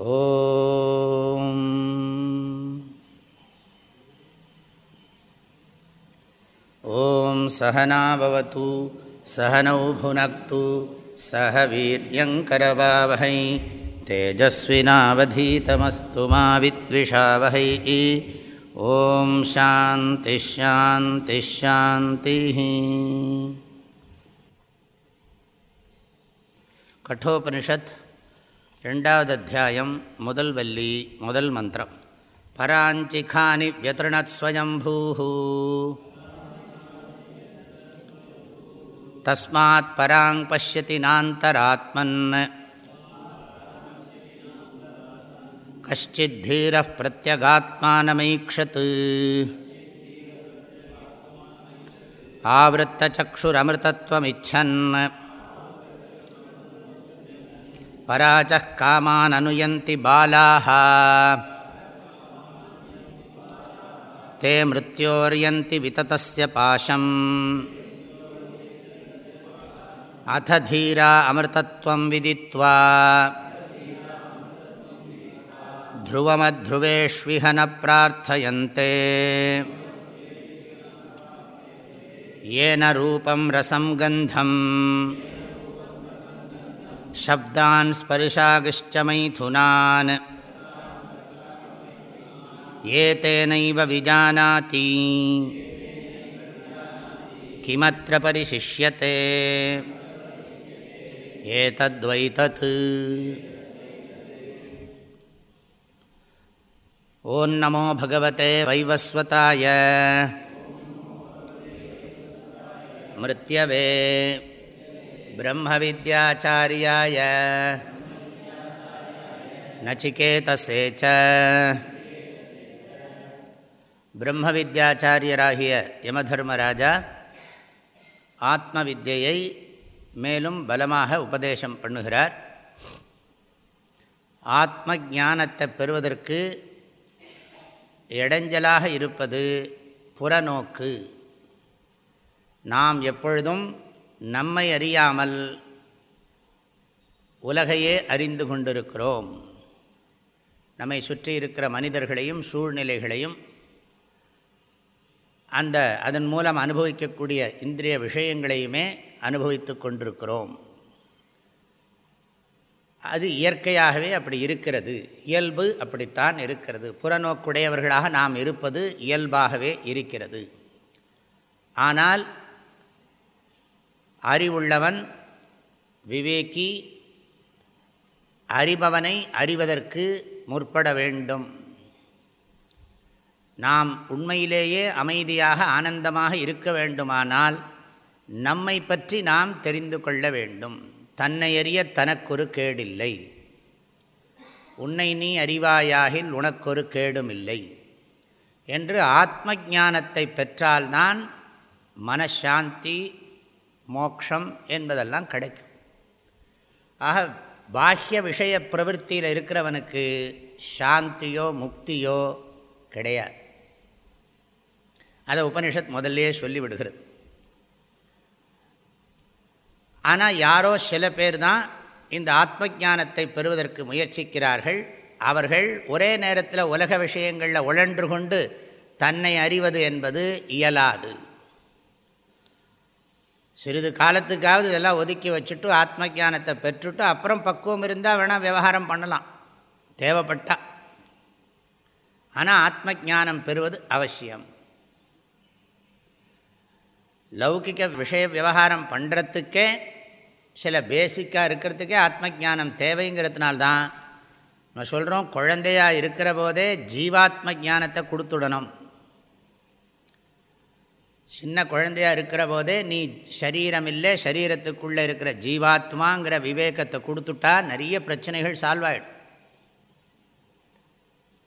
ॐ ॐ सहना भवतु सहनौ भुनक्तु सह वीर्यङ्करवावहै तेजस्विनावधीतमस्तु मा विद्विषावहै। ॐ शान्तिश्शान्तिश्शान्तिः कठोपनिषत् ரெண்டாவது அத்தியாயம் முதல் வல்லி முதல் மந்திரம். பராஞ்சிகானி வியதೃணத்ஸ்வயம்பூ தஸ்மாத் பராங் பசியதி நாந்தராத்மன். கஷ்டித்தீர பிரத்யகாத்மானமைக்ஷத் ஆவத்தச்சுரமிருத்தமிச்சன் पराचः कामाननुयन्ति बालाः। ते मृत्योर्यन्ति विततस्य पाशम्। अथ धीरा अमृतत्वं विदित्वा। ध्रुवमध्रुवेष्विह न प्रार्थयन्ते। येन रूपं रसं गन्धम् शब्दान् स्पर्शागिश्च मैथुनान् एतेनैव विजानाति किमत्र परिशिष्यते एतद्वैतत् ॐ नमो भगवते वैवस्वताय मृत्यवे ब्रह्मविद्याचार्याय நச்சிகேதசே ச பிரம்மவித்யாச்சாரியராகிய யமதர்மராஜா ஆத்ம வித்யை மேலும் பலமாக உபதேசம் பண்ணுகிறார் ஆத்ம ஞானத்தை பெறுவதற்கு இடைஞ்சலாக இருப்பது புறநோக்கு நாம் எப்பொழுதும் நம்மை அறியாமல் உலகையே அறிந்து கொண்டிருக்கிறோம். நம்மை சுற்றி இருக்கிற மனிதர்களையும் சூழ்நிலைகளையும் அந்த அதன் மூலம் அனுபவிக்கக்கூடிய இந்திரிய விஷயங்களையுமே அனுபவித்து கொண்டிருக்கிறோம். அது இயற்கையாகவே அப்படி இருக்கிறது. இயல்பு அப்படித்தான் இருக்கிறது. புறநோக்குடையவர்களாக நாம் இருப்பது இயல்பாகவே இருக்கிறது. ஆனால் அறிவுள்ளவன் விவேக்கி அறிபவனை அறிவதற்கு முற்பட வேண்டும். நாம் உண்மையிலேயே அமைதியாக ஆனந்தமாக இருக்க வேண்டுமானால் நம்மை பற்றி நாம் தெரிந்து கொள்ள வேண்டும். தன்னை அறிய தனக்கொரு கேடில்லை. உன்னை நீ அறிவாயாகில் உனக்கொரு கேடுமில்லை என்று ஆத்ம ஜானத்தை பெற்றால்தான் மனசாந்தி மோக்ஷம் என்பதெல்லாம் கிடைக்கும். ஆக பாஹ்ய விஷய பிரவருத்தியில் இருக்கிறவனுக்கு சாந்தியோ முக்தியோ கிடையாது. அதை உபனிஷத் முதல்லையே சொல்லிவிடுகிறது. ஆனால் யாரோ சில பேர் தான் இந்த ஆத்ம ஞானத்தை பெறுவதற்கு முயற்சிக்கிறார்கள். அவர்கள் ஒரே நேரத்தில் உலக விஷயங்களில் உழன்று கொண்டு தன்னை அறிவது என்பது இயலாது. சிறிது காலத்துக்காவது இதெல்லாம் ஒதுக்கி வச்சுட்டு ஆத்ம ஜானத்தை பெற்றுட்டு அப்புறம் பக்குவம் இருந்தால் வேணால் விவகாரம் பண்ணலாம். தேவைப்பட்டா. ஆனால் ஆத்ம ஜானம் பெறுவது அவசியம். லௌகிக விஷய விவகாரம் பண்ணுறதுக்கே சில பேசிக்காக இருக்கிறதுக்கே ஆத்ம ஜானம் தேவைங்கிறதுனால்தான் நம்ம சொல்கிறோம் குழந்தையாக இருக்கிற போதே ஜீவாத்ம ஜானத்தை கொடுத்துடணும். சின்ன குழந்தையாக இருக்கிற போதே நீ சரீரம் இல்லை சரீரத்துக்குள்ளே இருக்கிற ஜீவாத்மாங்கிற விவேகத்தை கொடுத்துட்டா நிறைய பிரச்சனைகள் சால்வ் ஆகிடும்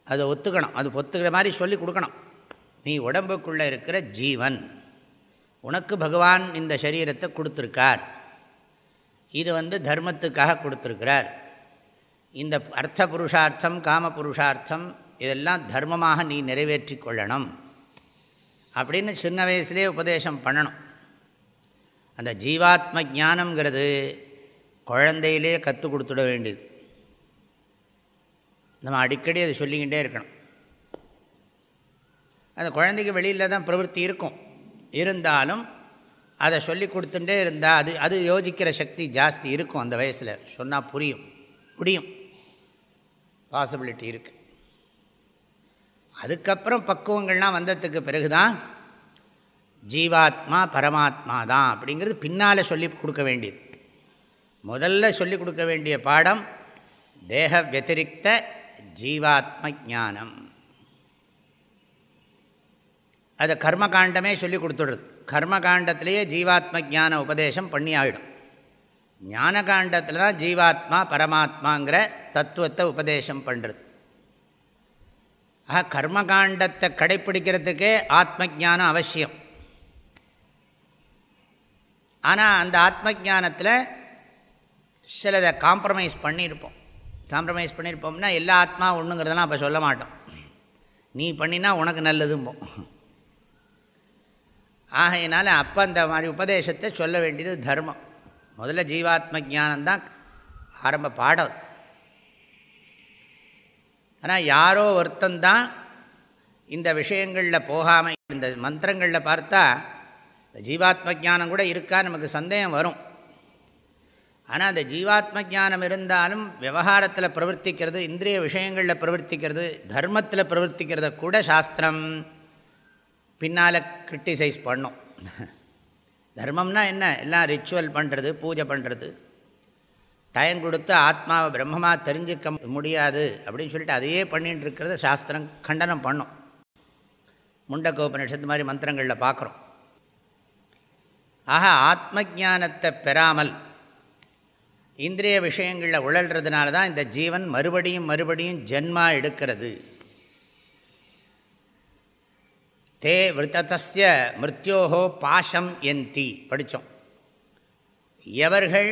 அதை ஒத்துக்கணும். அது ஒத்துக்கிற மாதிரி சொல்லி கொடுக்கணும். நீ உடம்புக்குள்ளே இருக்கிற ஜீவன் உனக்கு பகவான் இந்த சரீரத்தை கொடுத்துருக்கார். இது வந்து தர்மத்துக்காக கொடுத்துருக்கிறார். இந்த அர்த்த புருஷார்த்தம் காம புருஷார்த்தம் இதெல்லாம் தர்மமாக நீ நிறைவேற்றி கொள்ளணும். அப்படின்னு சின்ன வயசுலேயே உபதேசம் பண்ணணும். அந்த ஜீவாத்ம ஜானங்கிறது குழந்தையிலே கற்றுக் கொடுத்துட வேண்டியது. நம்ம அடிக்கடி அதை சொல்லிக்கிட்டே இருக்கணும். அந்த குழந்தைக்கு வெளியில் தான் பிரவருத்தி இருக்கும். இருந்தாலும் அதை சொல்லி கொடுத்துட்டே இருந்தால் அது அது யோசிக்கிற சக்தி ஜாஸ்தி இருக்கும் அந்த வயசில். சொன்னால் புரியும். முடியும். பாசிபிலிட்டி இருக்குது அதுக்கப்புறம் பக்குவங்கள்லாம் வந்ததுக்கு பிறகு தான் ஜீவாத்மா பரமாத்மா தான் அப்படிங்கிறது பின்னால் சொல்லி கொடுக்க வேண்டியது. முதல்ல சொல்லி கொடுக்க வேண்டிய பாடம் தேக வத்திரிக்த ஜீவாத்ம ஜானம் அதை கர்மகாண்டமே சொல்லி கொடுத்துடுறது. கர்மகாண்டத்திலேயே ஜீவாத்ம ஜான உபதேசம் பண்ணி ஆகிடும் ஞான காண்டத்தில் தான் ஜீவாத்மா பரமாத்மாங்கிற தத்துவத்தை உபதேசம் பண்ணுறது ஆக கர்மகாண்டத்தை கடைப்பிடிக்கிறதுக்கே ஆத்ம ஜானம் அவசியம். ஆனால் அந்த ஆத்ம ஜானத்தில் சிலதை காம்ப்ரமைஸ் பண்ணியிருப்போம். காம்ப்ரமைஸ் பண்ணியிருப்போம்னா எல்லா ஆத்மா ஒன்றுங்கிறதெல்லாம் அப்போ சொல்ல மாட்டோம். நீ பண்ணினா உனக்கு நல்லதும்போம். ஆகையினால அப்போ அந்த மாதிரி உபதேசத்தை சொல்ல வேண்டியது தர்மம். முதல்ல ஜீவாத்ம ஜானந்தான் ஆரம்ப பாடம். ஆனால் யாரோ ஒருத்தந்தான் இந்த விஷயங்களில் போகாமல் இந்த மந்திரங்களில் பார்த்தா ஜீவாத்ம ஜானம் கூட இருக்கா நமக்கு சந்தேகம் வரும். ஆனால் அந்த ஜீவாத்ம ஜானம் இருந்தாலும் விவகாரத்தில் பிரவர்த்திக்கிறது இந்திரிய விஷயங்களில் பிரவர்த்திக்கிறது தர்மத்தில் பிரவர்த்திக்கிறத கூட சாஸ்திரம் பின்னால் கிரிட்டிசைஸ் பண்ணும். தர்மம்னா என்ன? எல்லாம் ரிச்சுவல் பண்ணுறது பூஜை பண்ணுறது டைம் கொடுத்து ஆத்மாவை பிரம்மமாக தெரிஞ்சுக்க முடியாது அப்படின்னு சொல்லிட்டு அதையே பண்ணிகிட்டு இருக்கிறத சாஸ்திரம் கண்டனம் பண்ணும். முண்டக்கோபனிஷத்து மாதிரி மந்திரங்களில் பார்க்குறோம் ஆக ஆத்ம ஜானத்தை பெறாமல் இந்திரிய விஷயங்களில் உழல்றதுனால தான் இந்த ஜீவன் மறுபடியும் மறுபடியும் ஜென்மா எடுக்கிறது. தே விரதத்திய மிருத்யோகோ பாஷம் எந்தி. படித்தோம் எவர்கள்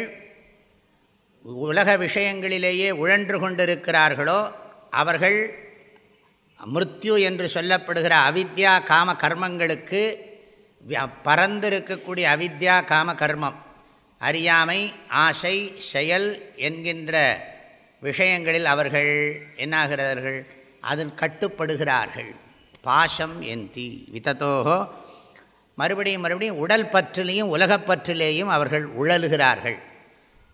உலக விஷயங்களிலேயே உழன்று கொண்டிருக்கிறார்களோ அவர்கள் மிருத்யு என்று சொல்லப்படுகிற அவித்யா காம கர்மங்களுக்கு பறந்திருக்கக்கூடிய அவித்யா காம கர்மம் அறியாமை ஆசை செயல் என்கின்ற விஷயங்களில் அவர்கள் என்னாகிறார்கள்? அதில் கட்டுப்படுகிறார்கள். பாசம் எந்தி வித்தத்தோகோ மறுபடியும் மறுபடியும் உடல் பற்றிலையும் உலகப்பற்றிலேயும் அவர்கள் உழலுகிறார்கள்.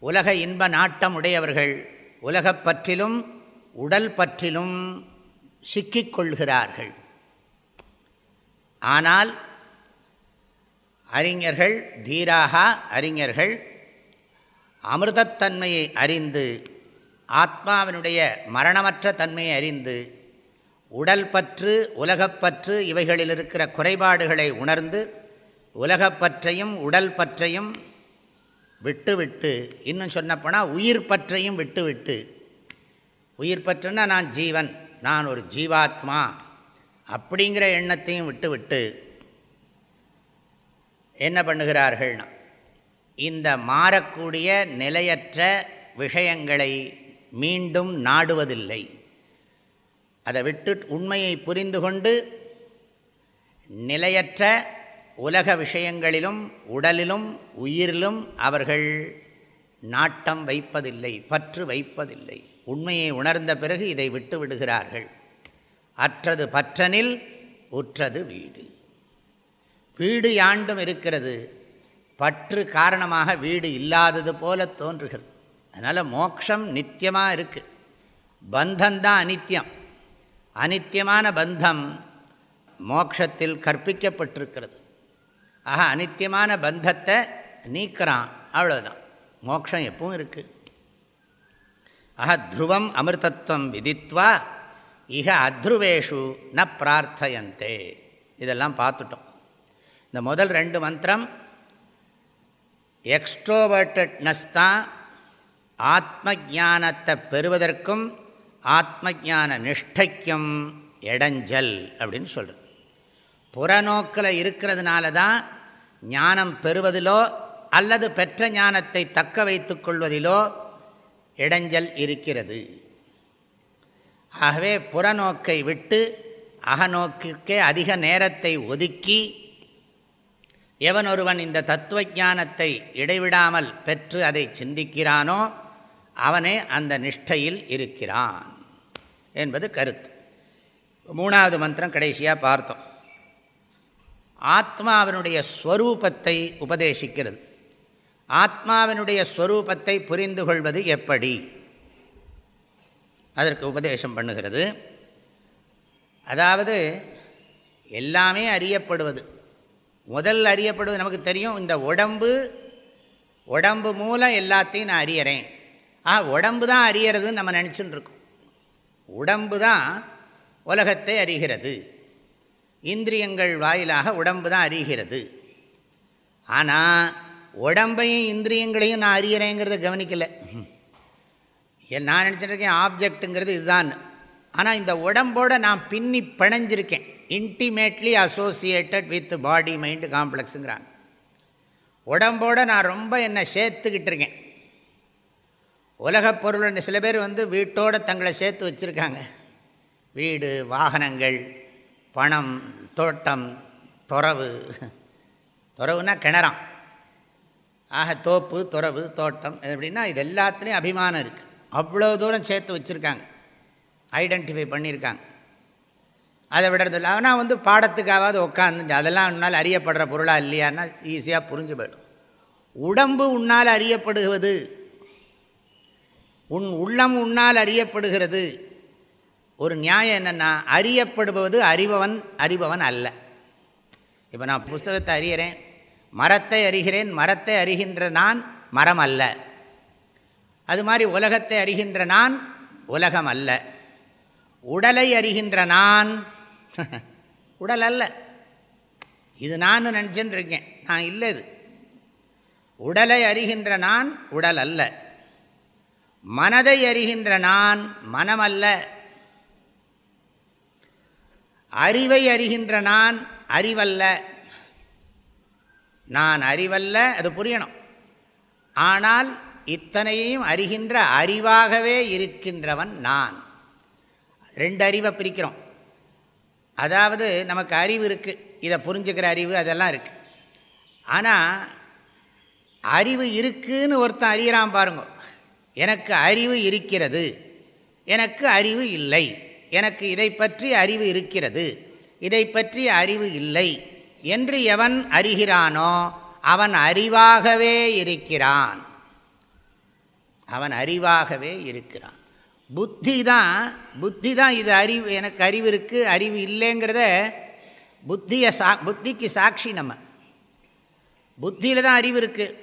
உலக இன்ப நாட்டம் உடையவர்கள் உலகப்பற்றிலும் உடல் பற்றிலும் சிக்கிக்கொள்கிறார்கள் ஆனால் அறிஞர்கள் தீராக அறிஞர்கள் அமிர்தத்தன்மையை அறிந்து ஆத்மாவினுடைய மரணமற்ற தன்மையை அறிந்து உடல் பற்று உலகப்பற்று இவைகளில் இருக்கிற குறைபாடுகளை உணர்ந்து உலகப்பற்றையும் உடல் பற்றையும் விட்டுவிட்டு இன்னும் சொன்னப்போனால் உயிர் பற்றையும் விட்டுவிட்டு உயிர் பற்றுன்னா நான் ஜீவன் நான் ஒரு ஜீவாத்மா அப்படிங்கிற எண்ணத்தையும் விட்டுவிட்டு என்ன பண்ணுகிறார்கள்னா இந்த மாறக்கூடிய நிலையற்ற விஷயங்களை மீண்டும் நாடுவதில்லை. அதை விட்டு உண்மையை புரிந்து கொண்டு நிலையற்ற உலக விஷயங்களிலும் உடலிலும் உயிரிலும் அவர்கள் நாட்டம் வைப்பதில்லை பற்று வைப்பதில்லை. உண்மையை உணர்ந்த பிறகு இதை விட்டு விடுகிறார்கள். அற்றது பற்றனில் உற்றது வீடு. வீடு யாண்டும் இருக்கிறது. பற்று காரணமாக வீடு இல்லாதது போல தோன்றுகிறது. அதனால் மோக்ஷம் நித்தியமாக இருக்குது பந்தந்தான் அனித்தியம் அனித்தியமான பந்தம் மோக்ஷத்தில் கற்பிக்கப்பட்டிருக்கிறது. ஆக அனித்தியமான பந்தத்தை நீக்கிறான். அவ்வளோதான் மோட்சம் எப்பவும் இருக்குது அஹ த்ருவம் அமிர்தத்வம் விதித்வா இக அத்ருவேஷு ந பிரார்த்தையந்தே. இதெல்லாம் பார்த்துட்டோம். இந்த முதல் ரெண்டு மந்திரம் எக்ஸ்ட்ரோவர்டட்னஸ் தான் ஆத்ம ஜானத்தை பெறுவதற்கும் ஆத்ம ஜான நிஷ்டைக்கும் இடைஞ்சல் அப்படின்னு சொல்கிறது புறநோக்கில் இருக்கிறதுனால தான் ஞானம் பெறுவதிலோ அல்லது பெற்ற ஞானத்தை தக்க வைத்து கொள்வதிலோ இடைஞ்சல் இருக்கிறது. ஆகவே புறநோக்கை விட்டு அகநோக்கிற்கே அதிக நேரத்தை ஒதுக்கி எவன் ஒருவன் இந்த தத்துவ ஞானத்தை இடைவிடாமல் பெற்று அதை சிந்திக்கிறானோ அவனே அந்த நிஷ்டையில் இருக்கிறான் என்பது கருத்து. மூணாவது மந்திரம் கடைசியாக பார்த்தோம். ஆத்மாவினுடைய ஸ்வரூபத்தை உபதேசிக்கிறது. ஆத்மாவினுடைய ஸ்வரூபத்தை புரிந்து கொள்வது எப்படி? அதற்கு உபதேசம் பண்ணுகிறது. அதாவது எல்லாமே அறியப்படுவது. முதல் அறியப்படுவது நமக்கு தெரியும் இந்த உடம்பு உடம்பு மூலம் எல்லாத்தையும் நான் அறியறேன். ஆ உடம்பு தான் அறியறதுன்னு நம்ம நினச்சின்னு இருக்கோம். உடம்பு தான் உலகத்தை அறிகிறது. இந்திரியங்கள் வாயிலாக உடம்பு தான் அறிகிறது. ஆனால் உடம்பையும் இந்திரியங்களையும் நான் அறிகிறேங்கிறத கவனிக்கலை. நான் நினச்சிட்ருக்கேன் ஆப்ஜெக்ட்டுங்கிறது இதுதான். ஆனால் இந்த உடம்போடு நான் பின்னி பிணைஞ்சிருக்கேன். Intimately associated with body mind காம்ப்ளெக்ஸுங்கிறாங்க உடம்போடு நான் ரொம்ப என்னை சேர்த்துக்கிட்டு இருக்கேன் உலகப் பொருள் சில பேர் வந்து வீட்டோடு தங்களை சேர்த்து வச்சுருக்காங்க. வீடு வாகனங்கள் பணம் தோட்டம் துறவு. துறவுனா கிணறாம். ஆக தோப்பு துறவு தோட்டம் எப்படின்னா இது எல்லாத்துலேயும் அபிமானம் இருக்குது அவ்வளோ தூரம் சேர்த்து வச்சுருக்காங்க. ஐடென்டிஃபை பண்ணியிருக்காங்க அதை விடுறதில்ல ஆனால் வந்து பாடத்துக்காவது உட்காந்து அதெல்லாம் உன்னால் அறியப்படுற பொருளாக இல்லையான்னா ஈஸியாக புரிஞ்சு போயிடும். உடம்பு உன்னால் அறியப்படுவது உன் உள்ளம் உன்னால் அறியப்படுகிறது. ஒரு நியாயம் என்னென்னா அறியப்படுவது அறிபவன் அறிபவன் அல்ல. இப்போ நான் புஸ்தகத்தை அறிகிறேன் மரத்தை அறிகிறேன் மரத்தை அறிகின்ற நான் மரம் அல்ல. அது மாதிரி உலகத்தை அறிகின்ற நான் உலகம் அல்ல. உடலை அறிகின்ற நான் உடல் அல்ல. இது நான் நினச்சின்னு இருக்கேன். நான் இல்லை இது. உடலை அறிகின்ற நான் உடல் அல்ல. மனதை அறிகின்ற நான் மனம் அல்ல. அறிவை அறிகின்ற நான் அறிவல்ல. நான் அறிவல்ல அது புரியணும். ஆனால் இத்தனையையும் அறிகின்ற அறிவாகவே இருக்கின்றவன் நான். ரெண்டு அறிவை பிரிக்கிறோம். அதாவது நமக்கு அறிவு இருக்குது இதை புரிஞ்சுக்கிற அறிவு அதெல்லாம் இருக்குது ஆனால் அறிவு இருக்குன்னு ஒருத்தன் அறிகிறான் பாருங்க. எனக்கு அறிவு இருக்கிறது எனக்கு அறிவு இல்லை. எனக்கு இதை பற்றி அறிவு இருக்கிறது. இதை பற்றி அறிவு இல்லை. என்று எவன் அறிகிறானோ அவன் அறிவாகவே இருக்கிறான். அவன் அறிவாகவே இருக்கிறான். புத்தி தான் புத்தி தான் இது அறிவு எனக்கு அறிவு இருக்குது அறிவு இல்லைங்கிறத புத்தியை சா புத்திக்கு சாட்சி நம்ம. புத்தியில் தான் அறிவு இருக்குது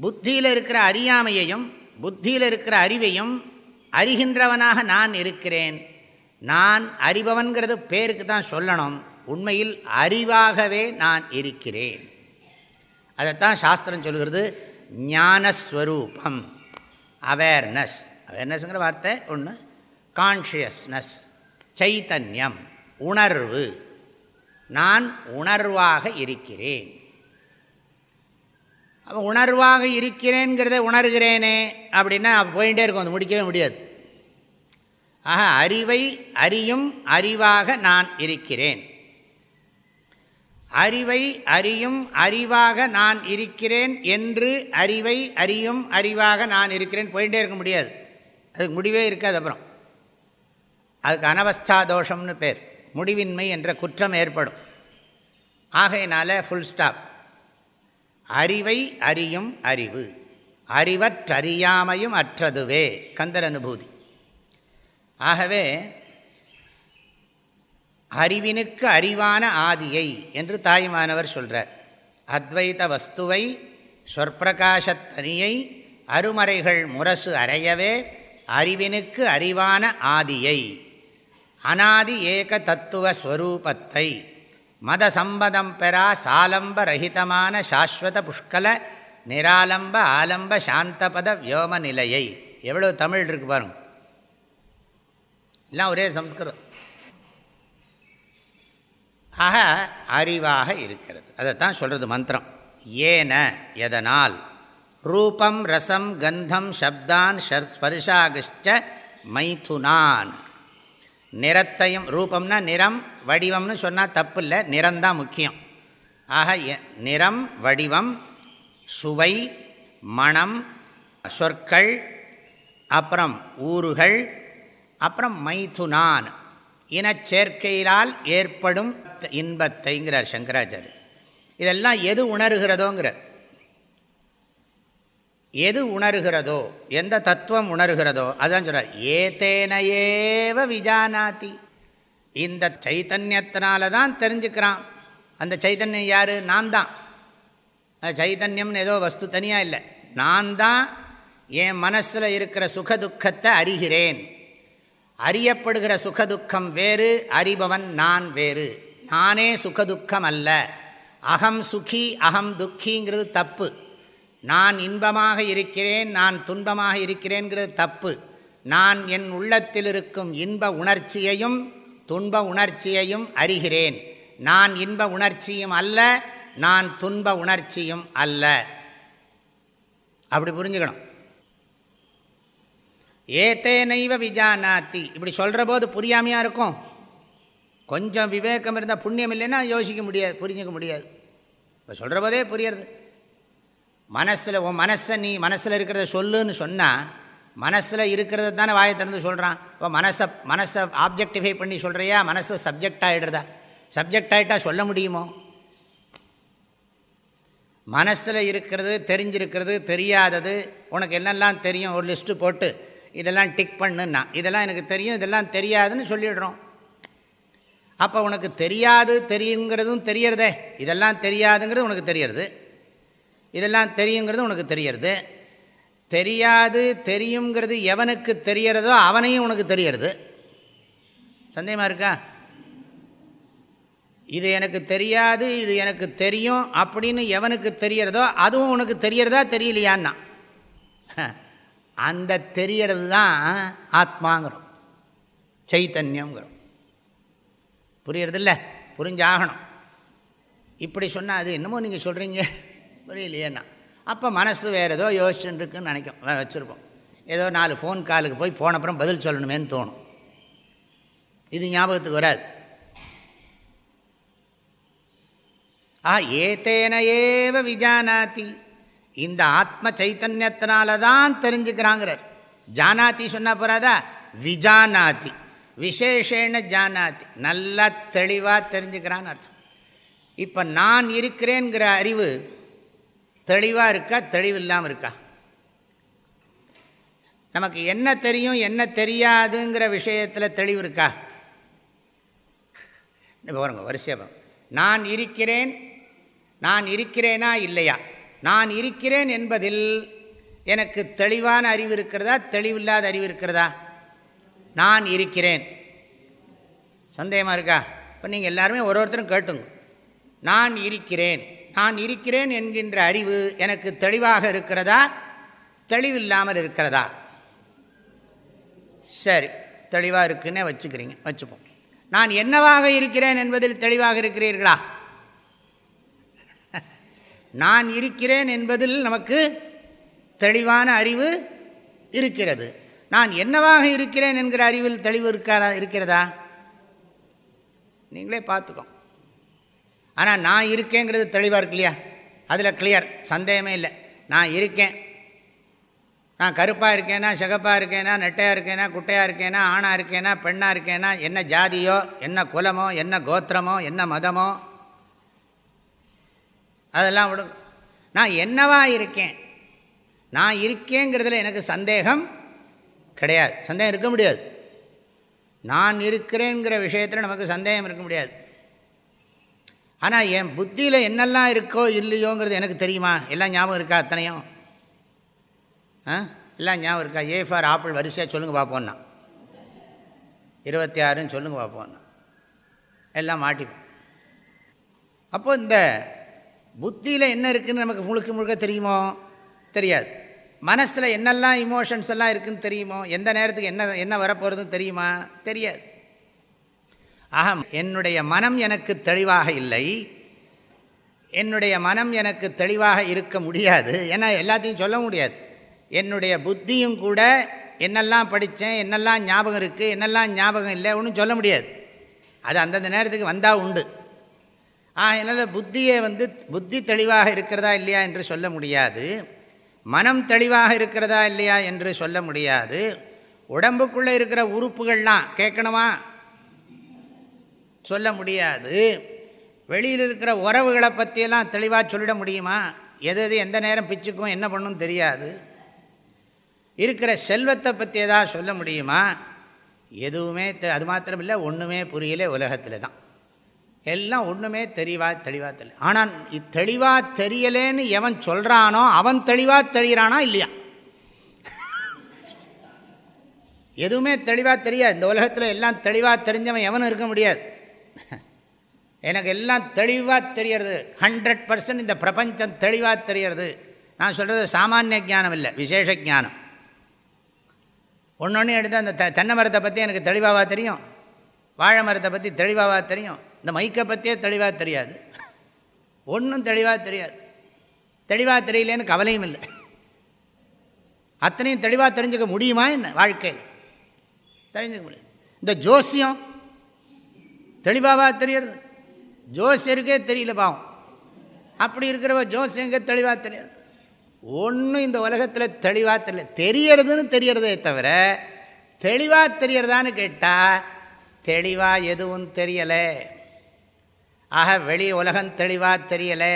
புத்தியில் இருக்கிற அறியாமையையும் புத்தியில் இருக்கிற அறிவையும் அறிகின்றவனாக நான் இருக்கிறேன். நான் அறிபவன்கிறது பேருக்கு தான் சொல்லணும். உண்மையில் அறிவாகவே நான் இருக்கிறேன். அதைத்தான் சாஸ்திரம் சொல்கிறது ஞானஸ்வரூபம் அவேர்னஸ் அவேர்னஸ்ங்கிற வார்த்தை ஒன்று கான்ஷியஸ்னஸ் சைத்தன்யம் உணர்வு. நான் உணர்வாக இருக்கிறேன். அப்போ உணர்வாக இருக்கிறேங்கிறத உணர்கிறேனே அப்படின்னா போயிட்டே இருக்கும் அது முடிக்கவே முடியாது. ஆக அறிவை அறியும் அறிவாக நான் இருக்கிறேன். அறிவை அறியும் அறிவாக நான் இருக்கிறேன் என்று அறிவை அறியும் அறிவாக நான் இருக்கிறேன் போயிட்டே இருக்க முடியாது. அதுக்கு முடிவே இருக்காது அப்புறம். அதுக்கு அனவஸ்தா தோஷம்னு பேர். முடிவின்மை என்ற குற்றம் ஏற்படும். ஆகையினால ஃபுல் ஸ்டாப் அறிவை அறியும் அறிவு. அறிவற்றறியாமையும் அற்றதுவே. கந்தர் அனுபூதி ஆகவே அறிவினுக்கு அறிவான ஆதியை என்று தாய்மானவர் சொல்கிறார் அத்வைத வஸ்துவை சொற்பிரகாசத்தனியை அருமறைகள் முரசு அறையவே அறிவினுக்கு அறிவான ஆதியை அனாதி ஏக தத்துவ ஸ்வரூபத்தை மத சம்பதம் பெறா சாலம்ப ரஹிதமான சாஸ்வத புஷ்கல நிராலம்ப ஆலம்ப சாந்தபத வியோம நிலையை. எவ்வளோ தமிழ் இருக்கு பாருங்கள் எல்லாம் ஒரே சம்ஸ்கிருதம். ஆக அறிவாக இருக்கிறது. அதைத்தான் சொல்கிறது மந்திரம். ஏன எதனால்? ரூபம் ரசம் கந்தம் சப்தான் ஸ்பர்ஷாகிஷ்ட மைதுனான். நிறத்தையும் ரூபம்னா நிறம் வடிவம்னு சொன்னால் தப்பு இல்லை நிறம்தான் முக்கியம். ஆக நிறம் வடிவம் சுவை மணம் சொற்கள் அப்புறம் ஊறுகள் அப்புறம் மைதுனான். இனச்சேர்க்கையினால் ஏற்படும் இன்பத்தைங்கிறார் சங்கராச்சாரியர். இதெல்லாம் எது உணர்கிறதோங்கிறார். எது உணர்கிறதோ எந்த தத்துவம் உணர்கிறதோ அதான் சொல்கிறார் ஏதேனையேவ விஜானாதி. இந்த சைத்தன்யத்தினால தான் தெரிஞ்சுக்கிறான். அந்த சைத்தன்யம் யார்? நான் தான் சைதன்யம்னு ஏதோ வஸ்து தனியாக இல்லை. நான் தான் என் மனசில் இருக்கிற சுகதுக்கத்தை அறிகிறேன். அறியப்படுகிற சுகதுக்கம் வேறு அறிபவன் நான் வேறு. நானே சுகதுக்கம் அல்ல அகம் சுகி அகம் துக்கிங்கிறது தப்பு. நான் இன்பமாக இருக்கிறேன் நான் துன்பமாக இருக்கிறேங்கிறது தப்பு. நான் என் உள்ளத்தில் இருக்கும் இன்ப உணர்ச்சியையும் துன்ப உணர்ச்சியையும் அறிகிறேன். நான் இன்ப உணர்ச்சியும் அல்ல நான் துன்ப உணர்ச்சியும் அல்ல. அப்படி புரிஞ்சுக்கணும். ஏத்தேனைவ விஜானாத்தி. இப்படி சொல்கிற போது புரியாமையாக இருக்கும்? கொஞ்சம் விவேகம் இருந்தால் புண்ணியம் இல்லைன்னா யோசிக்க முடியாது புரிஞ்சிக்க முடியாது. இப்போ சொல்கிற போதே புரியறது. மனசில் உன் மனசை நீ மனசில் இருக்கிறத சொல்லுன்னு சொன்னால் மனசில் இருக்கிறத தானே வாயை திறந்து சொல்கிறான் இப்போ மனசை மனசை ஆப்ஜெக்டிஃபை பண்ணி சொல்கிறியா மனசு சப்ஜெக்ட் ஆகிடுறதா சப்ஜெக்ட் ஆகிட்டால் சொல்ல முடியுமோ? மனசில் இருக்கிறது தெரிஞ்சிருக்கிறது தெரியாதது உனக்கு என்னெல்லாம் தெரியும்? ஒரு லிஸ்ட்டு போட்டு இதெல்லாம் டிக் பண்ணுன்னா இதெல்லாம் எனக்கு தெரியும் இதெல்லாம் தெரியாதுன்னு சொல்லிடுறோம். அப்போ உனக்கு தெரியாது தெரியுங்கிறதும் தெரியறதே. இதெல்லாம் தெரியாதுங்கிறது உனக்கு தெரியறது. இதெல்லாம் தெரியுங்கிறது உனக்கு தெரியறது. தெரியாது தெரியுங்கிறது எவனுக்கு தெரியறதோ அவனையும் உனக்கு தெரியறது. சந்தேகமாக இருக்கா? இது எனக்கு தெரியாது இது எனக்கு தெரியும் அப்படின்னு எவனுக்கு தெரியறதோ அதுவும் உனக்கு தெரியறதா தெரியலையான்னா. அந்த தெரியறது தான் ஆத்மாங்கிறோம். சைத்தன்யங்கிறோம் புரியறதில்ல? புரிஞ்சாகணும். இப்படி சொன்னால் அது என்னமோ நீங்கள் சொல்கிறீங்க புரியலையேண்ணா அப்போ மனசு வேறு ஏதோ யோசிச்சுன்னு இருக்குன்னு நினைக்கும் வச்சுருப்போம். ஏதோ நாலு ஃபோன் காலுக்கு போய் போனப்புறம் பதில் சொல்லணுமேன்னு தோணும். இது ஞாபகத்துக்கு வராது. ஆ ஏத்தேனையேவ விஜானாத்தி இந்த ஆத்ம சைத்தன்யத்தினால தான் தெரிஞ்சுக்கிறாங்கிறார். ஜானாத்தி சொன்ன போறாதா? விஜானாத்தி விசேஷேன ஜானாத்தி நல்லா தெளிவாக தெரிஞ்சுக்கிறான்னு அர்த்தம். இப்போ நான் இருக்கிறேங்கிற அறிவு தெளிவாக இருக்கா? தெளிவு இல்லாமல் இருக்கா? நமக்கு என்ன தெரியும் என்ன தெரியாதுங்கிற விஷயத்தில் தெளிவு இருக்கா? பாருங்க வரிசையாக நான் இருக்கிறேன் நான் இருக்கிறேனா இல்லையா? நான் இருக்கிறேன் என்பதில் எனக்கு தெளிவான அறிவு இருக்கிறதா? தெளிவில்லாத அறிவு இருக்கிறதா? நான் இருக்கிறேன். சந்தேகமாக இருக்கா? இப்போ நீங்கள் எல்லாருமே ஒரு ஒருத்தரும் கேட்டுங்க. நான் இருக்கிறேன். நான் இருக்கிறேன் என்கின்ற அறிவு எனக்கு தெளிவாக இருக்கிறதா? தெளிவில்லாமல் இருக்கிறதா? சரி தெளிவாக இருக்குன்னே வச்சுக்கிறீங்க. வச்சுப்போம். நான் என்னவாக இருக்கிறேன் என்பதில் தெளிவாக இருக்கிறீர்களா? நான் இருக்கிறேன் என்பதில் நமக்கு தெளிவான அறிவு இருக்கிறது. நான் என்னவாக இருக்கிறேன் என்கிற அறிவில் தெளிவு இருக்காரா இருக்கிறதா? நீங்களே பார்த்துக்கோ. ஆனால் நான் இருக்கேங்கிறது தெளிவாக இருக்கு இல்லையா? அதில் கிளியர் சந்தேகமே இல்லை. நான் இருக்கேன். நான் கருப்பாக இருக்கேனா சிகப்பாக இருக்கேனா நெட்டையாக இருக்கேனா குட்டையாக இருக்கேனா ஆணாக இருக்கேனா பெண்ணாக இருக்கேனா என்ன ஜாதியோ என்ன குலமோ என்ன கோத்திரமோ என்ன மதமோ அதெல்லாம் விடுங்க நான் என்னவா இருக்கேன்? நான் இருக்கேங்கிறதுல எனக்கு சந்தேகம் கிடையாது. சந்தேகம் இருக்க முடியாது. நான் இருக்கிறேங்கிற விஷயத்தில் நமக்கு சந்தேகம் இருக்க முடியாது. ஆனால் என் புத்தியில் என்னெல்லாம் இருக்கோ இல்லையோங்கிறது எனக்கு தெரியுமா? எல்லாம் ஞாபகம் இருக்கா அத்தனையும்? ஆ? எல்லாம் ஞாபகம் இருக்கா? ஏ ஃபார் ஆப்பிள் வரிசையாக சொல்லுங்கள் பார்ப்போம்னா இருபத்தி ஆறுன்னு சொல்லுங்கள் பார்ப்போம்னா எல்லாம் மாட்டிப்போம். அப்போது இந்த புத்தியில் என்ன இருக்குதுன்னு நமக்கு முழுக்க முழுக்க தெரியுமோ? தெரியாது. மனசில் என்னெல்லாம் இமோஷன்ஸ் எல்லாம் இருக்குதுன்னு தெரியுமோ? எந்த நேரத்துக்கு என்ன என்ன வரப்போகிறதுன்னு தெரியுமா? தெரியாது. அகம் என்னுடைய மனம் எனக்கு தெளிவாக இல்லை. என்னுடைய மனம் எனக்கு தெளிவாக இருக்க முடியாது. ஏன்னா எல்லாத்தையும் சொல்ல முடியாது. என்னுடைய புத்தியும் கூட என்னெல்லாம் படித்தேன் என்னெல்லாம் ஞாபகம் இருக்குது என்னெல்லாம் ஞாபகம் இல்லை ஒன்றும் சொல்ல முடியாது. அது அந்தந்த நேரத்துக்கு வந்தால் உண்டு. அதனால் புத்தியை வந்து புத்தி தெளிவாக இருக்கிறதா இல்லையா என்று சொல்ல முடியாது. மனம் தெளிவாக இருக்கிறதா இல்லையா என்று சொல்ல முடியாது. உடம்புக்குள்ளே இருக்கிற உறுப்புகள்லாம் கேட்கணுமா? சொல்ல முடியாது. வெளியில் இருக்கிற உறவுகளை பற்றியெல்லாம் தெளிவாக சொல்லிட முடியுமா? எது எது எந்த நேரம் பிச்சுக்கும் என்ன பண்ணும் தெரியாது. இருக்கிற செல்வத்தை பற்றி எதாவது சொல்ல முடியுமா? எதுவுமே அது மாத்திரம் இல்லை ஒன்றுமே புரியல உலகத்தில் தான். எல்லாம் ஒன்றுமே தெளிவாக தெளிவாக தெரியல ஆனால் தெளிவாக தெரியலேன்னு எவன் சொல்கிறானோ அவன் தெளிவாக தெரிகிறானா இல்லையா? எதுவுமே தெளிவாக தெரியாது. இந்த உலகத்தில் எல்லாம் தெளிவாக தெரிஞ்சவன் எவனும் இருக்க முடியாது. எனக்கு எல்லாம் தெளிவாக தெரியறது. ஹண்ட்ரட் பர்சன்ட் இந்த பிரபஞ்சம் தெளிவாக தெரியறது. நான் சொல்கிறது சாமானிய ஜானம் இல்லை விசேஷ ஜானம் ஒன்று ஒன்று எடுத்து அந்த த தென்னை மரத்தை பற்றி எனக்கு தெளிவாக தெரியும்? வாழை மரத்தை பற்றி தெளிவாக தெரியும்? இந்த மைக்கை பற்றியே தெளிவாக தெரியாது. ஒன்றும் தெளிவாக தெரியாது. தெளிவாக தெரியலேன்னு கவலையும் இல்லை. அத்தனையும் தெளிவாக தெரிஞ்சுக்க முடியுமா என்ன வாழ்க்கையில்? தெரிஞ்சுக்க முடியும் இந்த ஜோசியம் தெளிவாக தெரியறது? ஜோசியருக்கே தெரியல பாவம். அப்படி இருக்கிறவ ஜோசியங்க தெளிவாக தெரியாது. ஒன்றும் இந்த உலகத்தில் தெளிவாக தெரியல. தெரியறதுன்னு தெரியறதே தவிர தெளிவாக தெரியறதான்னு கேட்டால் தெளிவாக எதுவும் தெரியலை. ஆக வெளி உலகம் தெளிவாக தெரியலை.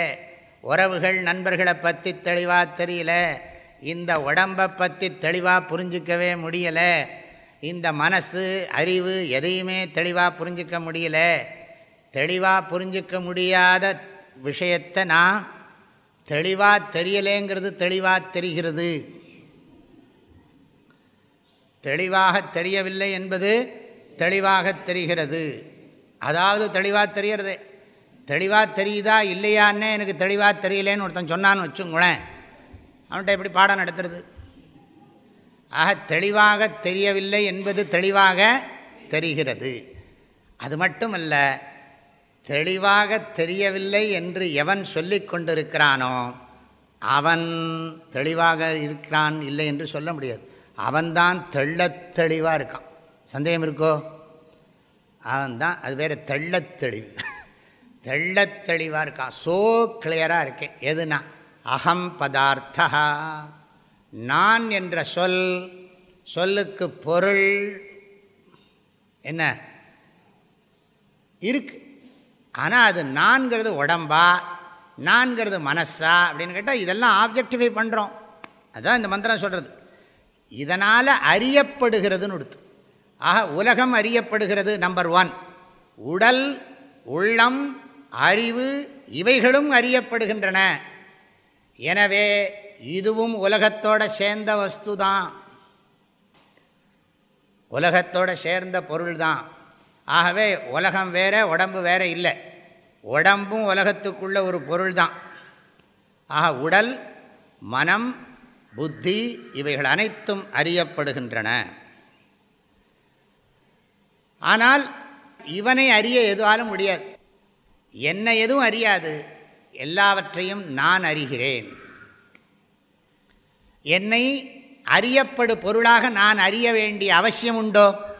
உறவுகள் நண்பர்களை பற்றி தெளிவாக தெரியல. இந்த உடம்பை பற்றி தெளிவாக புரிஞ்சிக்கவே முடியலை. இந்த மனசு அறிவு எதையுமே தெளிவாக புரிஞ்சிக்க முடியல. தெளிவாக புரிஞ்சிக்க முடியாத விஷயத்தை நான் தெளிவாக தெரியலேங்கிறது தெளிவாக தெரிகிறது. தெளிவாக தெரியவில்லை என்பது தெளிவாக தெரிகிறது. அதாவது தெளிவாக தெரிகிறது தெளிவாக தெரியுதா இல்லையான்னே எனக்கு தெளிவாக தெரியலேன்னு ஒருத்தன் சொன்னான்னு வச்சுங்களேன். அவன்கிட்ட எப்படி பாடம் நடத்துறது? ஆக தெளிவாக தெரியவில்லை என்பது தெளிவாக தெரிகிறது. அது மட்டுமல்ல தெளிவாக தெரியவில்லை என்று எவன் சொல்லி கொண்டிருக்கிறானோ அவன் தெளிவாக இருக்கிறான் இல்லை என்று சொல்ல முடியாது. அவன்தான் தெள்ளத் தெளிவாக இருக்கான். சந்தேகம் இருக்கோ? அவன்தான் அது வேறு தெள்ளத் தெளிவு. தெள்ளத்தெளிவாக இருக்கான் ஸோ கிளியராக இருக்கேன். எதுனா? அகம் பதார்த்தா. நான் என்ற சொல் சொல்லுக்கு பொருள் என்ன? இருக்கு. ஆனால் அது நான்கிறது உடம்பா? நான்கிறது மனசா? அப்படின்னு கேட்டால் இதெல்லாம் ஆப்ஜெக்டிஃபை பண்ணுறோம் அதுதான் இந்த மந்திரம் சொல்கிறது இதனால் அறியப்படுகிறதுன்னு கொடுத்து ஆக உலகம் அறியப்படுகிறது நம்பர் ஒன் உடல் உள்ளம் அறிவு இவைகளும் அறியப்படுகின்றன. எனவே இதுவும் உலகத்தோட சேர்ந்த வஸ்து தான் உலகத்தோட சேர்ந்த பொருள் தான் ஆகவே உலகம் வேறு உடம்பு வேற இல்லை. உடம்பும் உலகத்துக்குள்ள ஒரு பொருள் தான் ஆக உடல் மனம் புத்தி இவைகள் அனைத்தும் அறியப்படுகின்றன. ஆனால் இவனை அறிய எதுவாலும் முடியாது. என்னை எதுவும் அறியாது. எல்லாவற்றையும் நான் அறிகிறேன். என்னை அறியப்படு பொருளாக நான் அறிய வேண்டிய அவசியம் உண்டோ?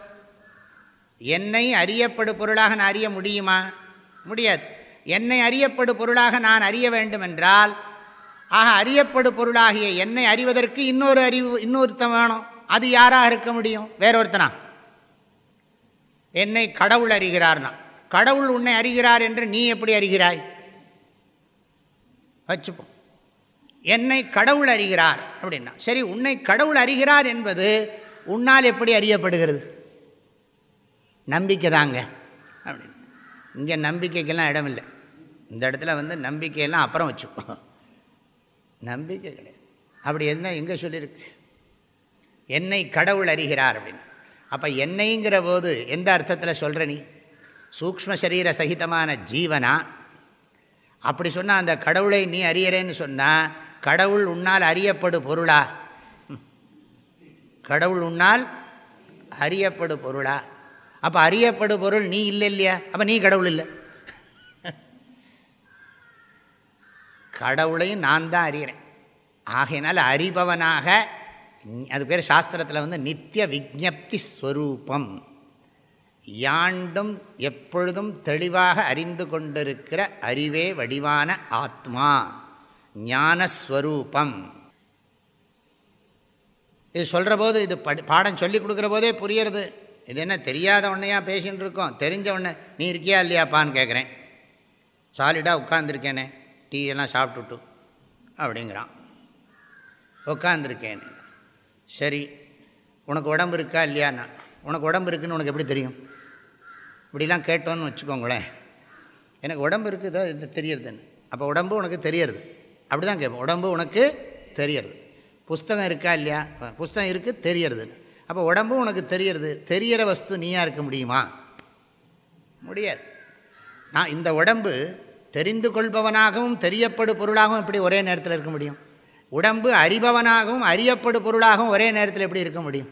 என்னை அறியப்படு பொருளாக நான் அறிய முடியுமா? முடியாது. என்னை அறியப்படு பொருளாக நான் அறிய வேண்டுமென்றால் ஆக அறியப்படு பொருளாகிய என்னை அறிவதற்கு இன்னொரு அறிவு இன்னொருத்தன் வேணும். அது யாராக இருக்க முடியும்? வேறொருத்தனா? என்னை கடவுள் அறிகிறார்னா. கடவுள் உன்னை அறிகிறார் என்று நீ எப்படி அறிகிறாய்? வச்சுப்போம் என்னை கடவுள் அறிகிறார் அப்படின்னா சரி உன்னை கடவுள் அறிகிறார் என்பது உன்னால் எப்படி அறியப்படுகிறது? நம்பிக்கை தாங்க. அப்படின்னு. இங்கே நம்பிக்கைக்கெல்லாம் இடம் இல்லை. இந்த இடத்துல வந்து நம்பிக்கையெல்லாம் அப்புறம் வச்சுப்போம் நம்பிக்கை கிடையாது. அப்படி என்ன எங்கே சொல்லியிருக்கு? என்னை கடவுள் அறிகிறார் அப்படின்னு. அப்போ என்னைங்கிற போது எந்த அர்த்தத்தில் சொல்கிற நீ? சூக்ம சரீர சகிதமான ஜீவனா? அப்படி சொன்னால் அந்த கடவுளை நீ அறியறேன்னு சொன்னால் கடவுள் உன்னால் அறியப்படு பொருளா? கடவுள் உன்னால் அறியப்படு பொருளா? அப்போ அறியப்படு பொருள் நீ இல்லை இல்லையா? அப்போ நீ கடவுள் இல்லை. கடவுளையும் நான் தான் அறிகிறேன் ஆகையினால் அறிபவனாக அது பேர் சாஸ்திரத்தில் வந்து நித்திய விஜப்தி ஸ்வரூபம். யாண்டும் எப்பொழுதும் தெளிவாக அறிந்து கொண்டிருக்கிற அறிவே வடிவான ஆத்மா ஞானஸ்வரூபம். இது சொல்கிற போது இது படி பாடம் சொல்லி கொடுக்குற போதே புரியறது. இது என்ன தெரியாத உடனேயா பேசின்னு இருக்கோம்? தெரிஞ்ச உடனே நீ இருக்கியா இல்லையாப்பான்னு கேட்குறேன் சாலிடாக உட்காந்துருக்கேனே டீ எல்லாம் சாப்பிட்டுட்டு அப்படிங்கிறான். உட்காந்துருக்கேன் சரி உனக்கு உடம்பு இருக்கா இல்லையாண்ணா உனக்கு உடம்பு இருக்குன்னு உனக்கு எப்படி தெரியும்? இப்படிலாம் கேட்டோன்னு வச்சுக்கோங்களேன். எனக்கு உடம்பு இருக்குதோ இது தெரியறதுன்னு. அப்போ உடம்பு உனக்கு தெரியறது. அப்படி தான் கேட்போம் உடம்பு உனக்கு தெரியறது. புஸ்தகம் இருக்கா இல்லையா? புஸ்தகம் இருக்குது தெரியறதுன்னு. அப்போ உடம்பும் உனக்கு தெரியறது. தெரிகிற வஸ்து நீயாக இருக்க முடியுமா? முடியாது. நான் இந்த உடம்பு தெரிந்து கொள்பவனாகவும் தெரியப்படு பொருளாகவும் எப்படி ஒரே நேரத்தில் இருக்க முடியும்? உடம்பு அறிபவனாகவும் அறியப்படு பொருளாகவும் ஒரே நேரத்தில் எப்படி இருக்க முடியும்?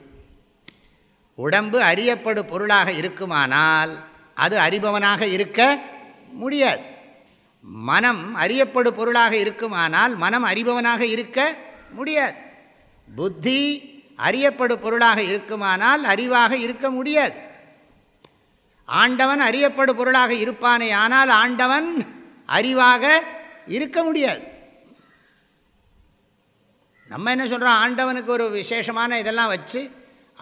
உடம்பு அறியப்படு பொருளாக இருக்குமானால் அது அறிபவனாக இருக்க முடியாது. மனம் அறியப்படு பொருளாக இருக்குமானால் மனம் அறிபவனாக இருக்க முடியாது. புத்தி அறியப்படு பொருளாக இருக்குமானால் அறிவாக இருக்க முடியாது. ஆண்டவன் அறியப்படு பொருளாக இருப்பானே ஆனால் ஆண்டவன் அறிவாக இருக்க முடியாது. நம்ம என்ன சொல்கிறோம் ஆண்டவனுக்கு ஒரு விசேஷமான இதெல்லாம் வச்சு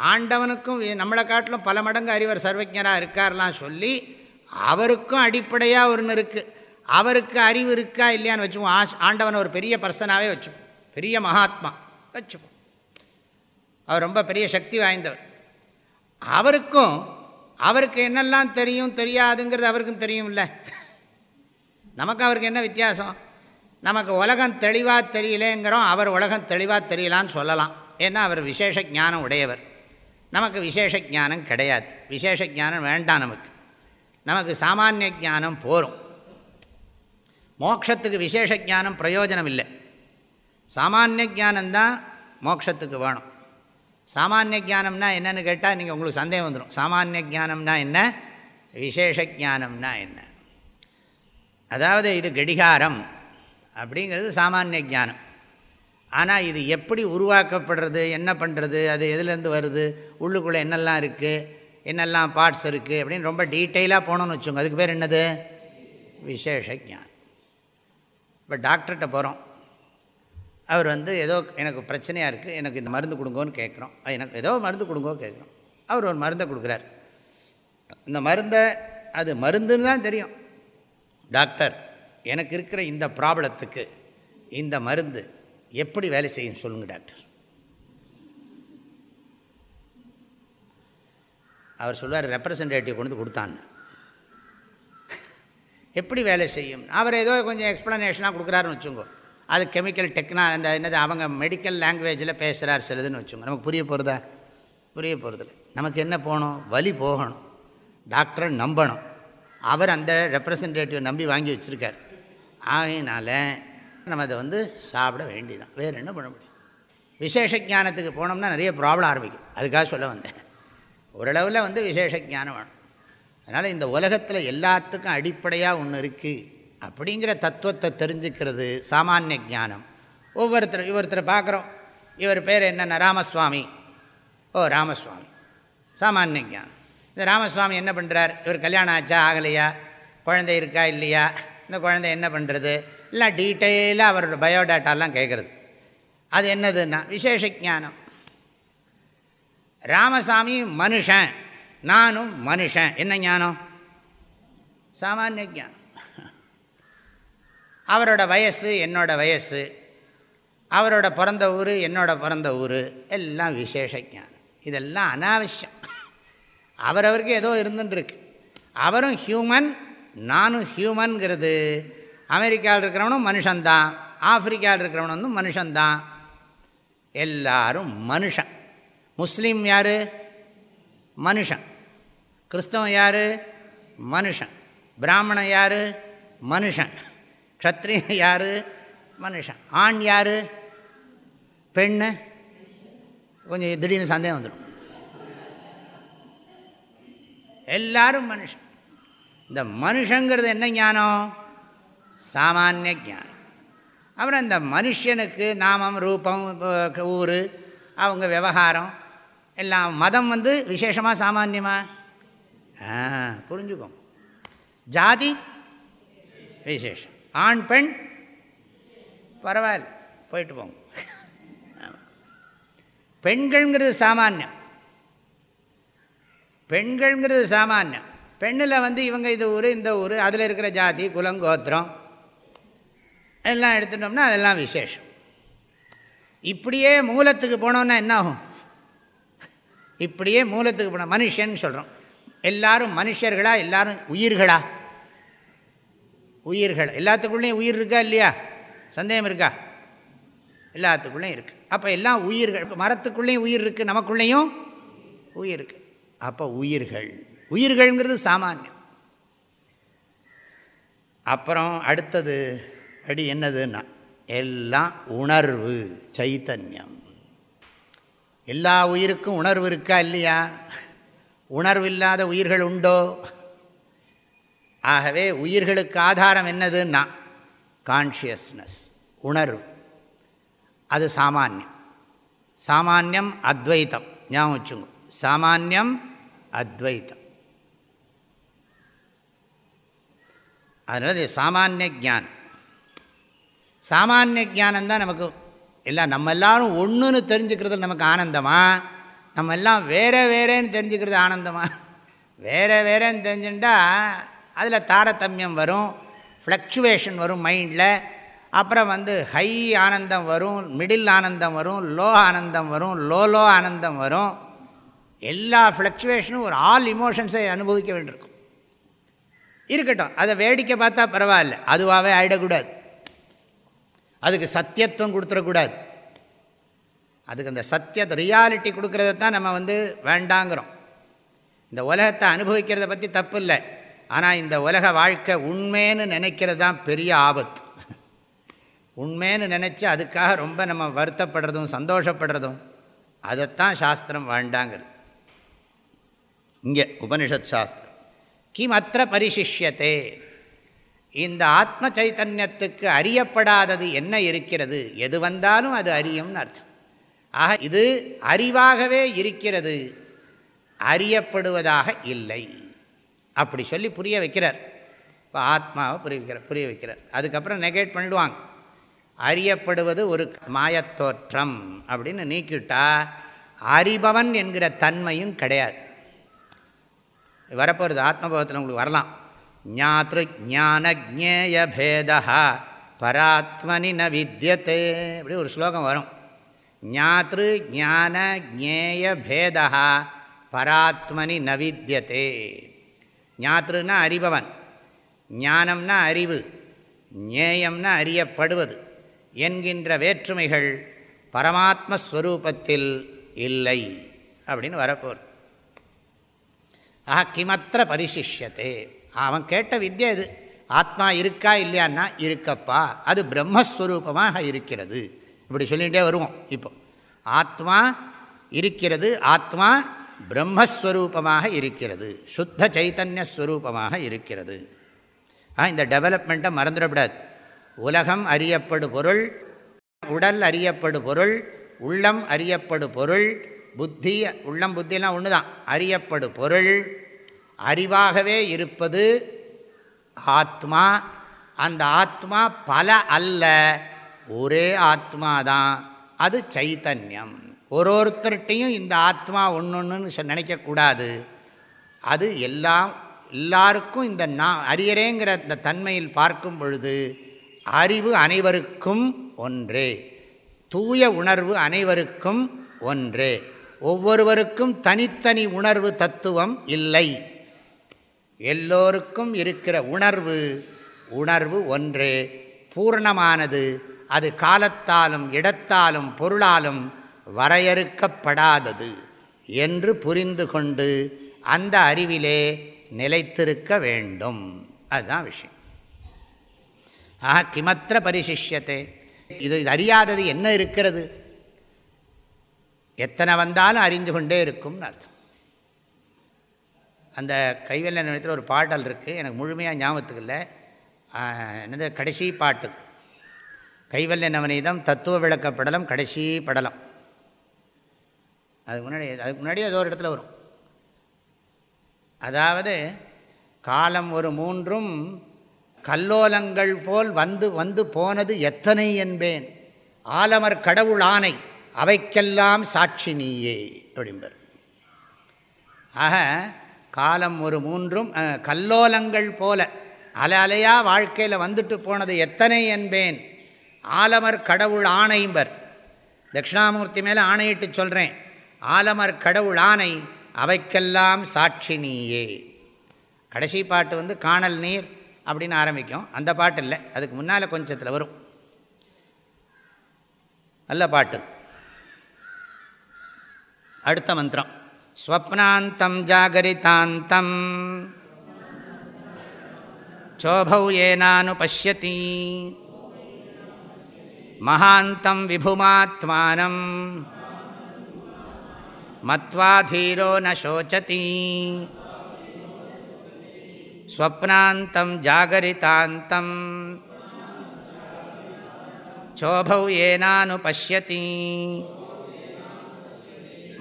ஆண்டவனுக்கும் நம்மளை காட்டிலும் பல மடங்கு அறிவர் சர்வஜராக இருக்கார்லாம் சொல்லி அவருக்கும் அடிப்படையாக ஒன்று இருக்குது அவருக்கு அறிவு இருக்கா இல்லையான்னு வச்சுப்போம் ஆஸ் ஆண்டவனை ஒரு பெரிய பர்சனாகவே வச்சுப்போம் பெரிய மகாத்மா வச்சுப்போம் அவர் ரொம்ப பெரிய சக்தி வாய்ந்தவர். அவருக்கும் அவருக்கு என்னெல்லாம் தெரியும் தெரியாதுங்கிறது அவருக்கும் தெரியும்ல. நமக்கு அவருக்கு என்ன வித்தியாசம்? நமக்கு உலகம் தெளிவாக தெரியலேங்கிறோம். அவர் உலகம் தெளிவாக தெரியலான்னு சொல்லலாம். ஏன்னா அவர் விசேஷ ஞானம் உடையவர். நமக்கு விசேஷ ஞானம் கிடையாது. விசேஷ ஜானம் வேண்டாம் நமக்கு. நமக்கு சாமானிய ஞானம் போகும் மோக்ஷத்துக்கு விசேஷ ஞானம் பிரயோஜனம் இல்லை. சாமானிய ஜானந்தான் மோக்ஷத்துக்கு வேணும். சாமானிய ஜானம்னா என்னென்னு கேட்டால் நீங்கள் உங்களுக்கு சந்தேகம் வந்துடும் சாமானிய ஜானம்னா என்ன? விசேஷ ஜானம்னா என்ன? அதாவது இது கடிகாரம் அப்படிங்கிறது சாமானிய ஜானம் ஆனால் இது எப்படி உருவாக்கப்படுறது என்ன பண்ணுறது அது எதுலேருந்து வருது உள்ளுக்குள்ளே என்னெல்லாம் இருக்குது என்னெல்லாம் பார்ட்ஸ் இருக்குது அப்படின்னு ரொம்ப டீட்டெயிலாக போகணுன்னு வச்சுக்கோங்க. அதுக்கு பேர் என்னது? விசேஷ ஜான் இப்போ டாக்டர்கிட்ட போகிறோம் அவர் வந்து ஏதோ எனக்கு பிரச்சனையாக இருக்குது எனக்கு இந்த மருந்து கொடுங்கோன்னு கேட்குறோம். எனக்கு ஏதோ மருந்து கொடுங்கோ கேட்குறோம். அவர் ஒரு மருந்தை கொடுக்குறார். இந்த மருந்தை அது மருந்துன்னு தான் தெரியும். டாக்டர் எனக்கு இருக்கிற இந்த ப்ராப்ளத்துக்கு இந்த மருந்து எப்படி வேலை செய்யும் சொல்லுங்கள் டாக்டர். அவர் சொல்லுவார் ரெப்ரசன்டேட்டிவ் கொண்டு கொடுத்தான்னு. எப்படி வேலை செய்யும்? அவர் ஏதோ கொஞ்சம் எக்ஸ்ப்ளனேஷனாக கொடுக்குறாருன்னு வச்சுங்கோ. அது கெமிக்கல் டெக்னா அந்த என்னது அவங்க மெடிக்கல் லாங்குவேஜில் பேசுகிறார் சிலதுன்னு வச்சுங்க. நமக்கு புரிய போகிறதா புரிய போகிறது நமக்கு என்ன போகணும்? வலி போகணும். டாக்டரை நம்பணும். அவர் அந்த ரெப்ரசன்டேட்டிவ் நம்பி வாங்கி வச்சுருக்கார். அதனால் நம்ம அதை வந்து சாப்பிட வேண்டியதான் வேறு என்ன பண்ண முடியும்? விசேஷ ஜானத்துக்கு போனோம்னா நிறைய ப்ராப்ளம் ஆரம்பிக்கும். அதுக்காக சொல்ல வந்தேன். ஓரளவில் வந்து விசேஷ ஜானம் வேணும். அதனால் இந்த உலகத்தில் எல்லாத்துக்கும் அடிப்படையாக ஒன்று இருக்குது அப்படிங்கிற தத்துவத்தை தெரிஞ்சுக்கிறது சாமானிய ஜானம் ஒவ்வொருத்தர் இவொருத்தரை பார்க்குறோம். இவர் பேர் என்னென்ன ராமசுவாமி. ஓ ராமசுவாமி. சாமானிய ஜானம் இந்த ராமசுவாமி என்ன பண்ணுறார் இவர் கல்யாணம் ஆச்சா? ஆகலையா? குழந்தை இருக்கா? இல்லையா? இந்த குழந்தை என்ன பண்ணுறது இல்லை டீட்டெயிலாக அவரோட பயோடேட்டாலாம் கேட்குறது அது என்னதுன்னா விசேஷ ஜானம் ராமசாமி மனுஷன் நானும் மனுஷன். என்ன ஞானம்? சாமானிய ஜானம் அவரோட வயசு என்னோட வயசு. அவரோட பிறந்த ஊர் என்னோட பிறந்த ஊர். எல்லாம் விசேஷ ஞானம். இதெல்லாம் அனாவசியம். அவரவருக்கு ஏதோ இருந்துட்டுருக்கு. அவரும் ஹியூமன் நானும் ஹியூமன்கிறது அமெரிக்காவில் இருக்கிறவனும் மனுஷன்தான் ஆப்பிரிக்காவில் இருக்கிறவனும் வந்து மனுஷன்தான். எல்லாரும் மனுஷன். முஸ்லீம் யார்? மனுஷன். கிறிஸ்தவன் யார்? மனுஷன். பிராமணன் யார்? மனுஷன். க்ஷத்ரியன் யார்? மனுஷன். ஆண் யார்? பெண்ணு? கொஞ்சம் திடீர்னு சந்தேகம் வந்துடும். எல்லாரும் மனுஷன். இந்த மனுஷங்கிறது என்ன ஞானம்? சாமானிய ஜானம் அப்புறம் இந்த மனுஷனுக்கு நாமம் ரூபம் ஊர் அவங்க விவகாரம் எல்லாம் மதம் வந்து விசேஷமாக சாமான்யமாக புரிஞ்சுக்கோங்க. ஜாதி விசேஷம். ஆண் பெண்? பரவாயில்ல போயிட்டு போங்க. பெண்கள்ங்கிறது சாமானியம். பெண்கள்ங்கிறது சாமானியம். பெண்ணில் வந்து இவங்க இது ஊர் இந்த ஊர் அதில் இருக்கிற ஜாதி குலங்கோத்திரம் எல்லாம் எடுத்துட்டோம்னா அதெல்லாம் விசேஷம். இப்படியே மூலத்துக்கு போனோன்னா என்ன ஆகும் இப்படியே மூலத்துக்கு போனோம் மனுஷன் சொல்கிறோம் எல்லாரும் மனுஷர்களா எல்லாரும் உயிர்களா? உயிர்கள். எல்லாத்துக்குள்ளேயும் உயிர் இருக்கா இல்லையா? சந்தேகம் இருக்கா? எல்லாத்துக்குள்ளேயும் இருக்குது அப்போ எல்லாம் உயிர்கள். இப்போ மரத்துக்குள்ளேயும் உயிர் இருக்குது நமக்குள்ளேயும் உயிர் இருக்குது அப்போ உயிர்கள். உயிர்கள்ங்கிறது சாமானியம். அப்புறம் அடுத்தது அடி என்னதுன்னா எல்லாம் உணர்வு சைத்தன்யம். எல்லா உயிருக்கும் உணர்வு இருக்கா இல்லையா? உணர்வு இல்லாத உயிர்கள் உண்டோ? ஆகவே உயிர்களுக்கு ஆதாரம் என்னதுன்னா கான்ஷியஸ்னஸ் உணர்வு. அது சாமானியம். சாமானியம் அத்வைத்தம். ஞாபகம் வச்சுங்க சாமானியம் அத்வைத்தம். அதனால் இது சாமானிய ஜானம் சாமானிய ஜானம் தான் நமக்கு எல்லாம் நம்ம எல்லாரும் ஒன்றுன்னு தெரிஞ்சுக்கிறது நமக்கு ஆனந்தமா? நம்ம எல்லாம் வேறு வேறேன்னு தெரிஞ்சுக்கிறது ஆனந்தமா? வேறு வேறேன்னு தெரிஞ்சுட்டா அதில் தாரதமியம் வரும் ஃப்ளக்சுவேஷன் வரும் மைண்டில் அப்புறம் வந்து ஹை ஆனந்தம் வரும் மிடில் ஆனந்தம் வரும் லோ ஆனந்தம் வரும் லோ லோ ஆனந்தம் வரும். எல்லா ஃப்ளக்சுவேஷனும் ஒரு ஆல் இமோஷன்ஸை அனுபவிக்க வேண்டியிருக்கும். இருக்கட்டும் அதை வேடிக்கை பார்த்தா பரவாயில்ல அதுவாகவே ஆகிடக்கூடாது அதுக்கு சத்தியத்துவம் கொடுத்துடக்கூடாது அதுக்கு அந்த சத்திய ரியாலிட்டி கொடுக்கறத தான் நம்ம வந்து வேண்டாங்கிறோம். இந்த உலகத்தை அனுபவிக்கிறத பற்றி தப்பு இல்லை. ஆனால் இந்த உலக வாழ்க்கை உண்மைன்னு நினைக்கிறது தான் பெரிய ஆபத்து. உண்மைன்னு நினச்சி அதுக்காக ரொம்ப நம்ம வருத்தப்படுறதும் சந்தோஷப்படுறதும் அதைத்தான் சாஸ்திரம் வேண்டாங்கிறது. இங்கே உபனிஷத் சாஸ்திரம். கிம் அத்த பரிசிஷ்யத்தே இந்த ஆத்ம சைத்தன்யத்துக்கு அறியப்படாதது என்ன இருக்கிறது? எது வந்தாலும் அது அறியும்னு அர்த்தம். ஆக இது அறிவாகவே இருக்கிறது. அறியப்படுவதாக இல்லை. அப்படி சொல்லி புரிய வைக்கிறார். இப்போ ஆத்மாவை புரிய வைக்கிறார் புரிய வைக்கிறார். அதுக்கப்புறம் நெகேட் பண்ணிடுவாங்க. அறியப்படுவது ஒரு மாயத்தோற்றம் அப்படின்னு நீக்கிட்டால் அறிபவன் என்கிற தன்மையும் கிடையாது. வரப்போகிறது ஆத்மபவத்தில் உங்களுக்கு வரலாம். ஞாத்ரு ஞான பராத்மனி ந வித்தியத்தே அப்படி ஒரு ஸ்லோகம் வரும். ஞாத்ரு ஞான ஜேய பேதா பராத்மனி ந வித்தியதே ஞாத்ருன்னா அறிபவன். ஞானம்னா அறிவு. ஞேயம்னா அறியப்படுவது. என்கின்ற வேற்றுமைகள் பரமாத்மஸ்வரூபத்தில் இல்லை அப்படின்னு வரப்போகுது. ஆஹா கிமத்திர பரிசிஷ்யத்தே அவன் கேட்ட வித்யா இது. ஆத்மா இருக்கா இல்லையான்னா இருக்கப்பா. அது பிரம்மஸ்வரூபமாக இருக்கிறது. இப்படி சொல்லிகிட்டே வருவோம் இப்போ. ஆத்மா இருக்கிறது ஆத்மா பிரம்மஸ்வரூபமாக இருக்கிறது. சுத்த சைத்தன்யஸ்வரூபமாக இருக்கிறது. இந்த டெவலப்மெண்ட்டை மறந்துடக்கூடாது உலகம் அறியப்படு பொருள் உடல் அறியப்படு பொருள் உள்ளம் அறியப்படு பொருள் புத்தி உள்ளம் புத்தியெல்லாம் ஒன்று தான் அறியப்படு பொருள் அறிவாகவே இருப்பது ஆத்மா. அந்த ஆத்மா பல அல்ல ஒரே ஆத்மா தான் அது சைத்தன்யம். ஒரு ஒருத்தர்கிட்டையும் இந்த ஆத்மா ஒன்று ஒன்றுன்னு நினைக்கக்கூடாது. அது எல்லாம் எல்லாருக்கும் இந்த நான் அரியரேங்கிற இந்த தன்மையில் பார்க்கும் பொழுது அறிவு அனைவருக்கும் ஒன்றே. தூய உணர்வு அனைவருக்கும் ஒன்றே. ஒவ்வொருவருக்கும் தனித்தனி உணர்வு தத்துவம் இல்லை. எல்லோருக்கும் இருக்கிற உணர்வு உணர்வு ஒன்றே. பூர்ணமானது அது காலத்தாலும் இடத்தாலும் பொருளாலும் வரையறுக்கப்படாதது என்று புரிந்து கொண்டு அந்த அறிவிலே நிலைத்திருக்க வேண்டும். அதுதான் விஷயம். ஆஹா கிமத்திர பரிசிஷ்யத்தை. இது அறியாதது என்ன இருக்கிறது? எத்தனை வந்தாலும் அறிந்து கொண்டே இருக்கும்னு அர்த்தம். அந்த கைவல்ல நிலையத்தில் ஒரு பாடல் இருக்குது எனக்கு முழுமையாக ஞாபகத்துக்கு இல்லை. என்னது? கடைசி பாட்டு. கைவல்ய நவநீதம் தத்துவ விளக்க படலம் கடைசி படலம். அதுக்கு முன்னாடி அதுக்கு முன்னாடி ஏதோ ஒரு இடத்துல வரும். அதாவது காலம் ஒரு மூன்றும் கல்லோலங்கள் போல் வந்து வந்து போனது எத்தனை என்பேன். ஆலமர் கடவுள் ஆணை அவைக்கெல்லாம் சாட்சி நீயே அப்படிம்பர். ஆக காலம் ஒரு மூன்றும் கல்லோலங்கள் போல. அலை அலையாக வாழ்க்கையில் வந்துட்டு போனது எத்தனை என்பேன்? ஆலமர் கடவுள் ஆணைம்பர் தட்சிணாமூர்த்தி மேலே ஆணையிட்டு சொல்கிறேன் ஆலமர் கடவுள் ஆணை அவைக்கெல்லாம் சாட்சி நீயே. கடைசி பாட்டு வந்து காணல் நீர் அப்படின்னு ஆரம்பிக்கும். அந்த பாட்டு இல்லை. அதுக்கு முன்னால் கொஞ்சத்தில் வரும். நல்ல பாட்டு. அடுத்த மந்திரம். ஸ்வப்னாந்தம் ஜாகரிதாந்தம். சோபௌ ஏனானு பசியதி மகாந்தம் விபுமாத்மானம். மத்வாதீரோ ந சோச்சதி. ஸ்வப்னாந்தம் ஜாகரிதாந்தம். சோபௌ ஏனானு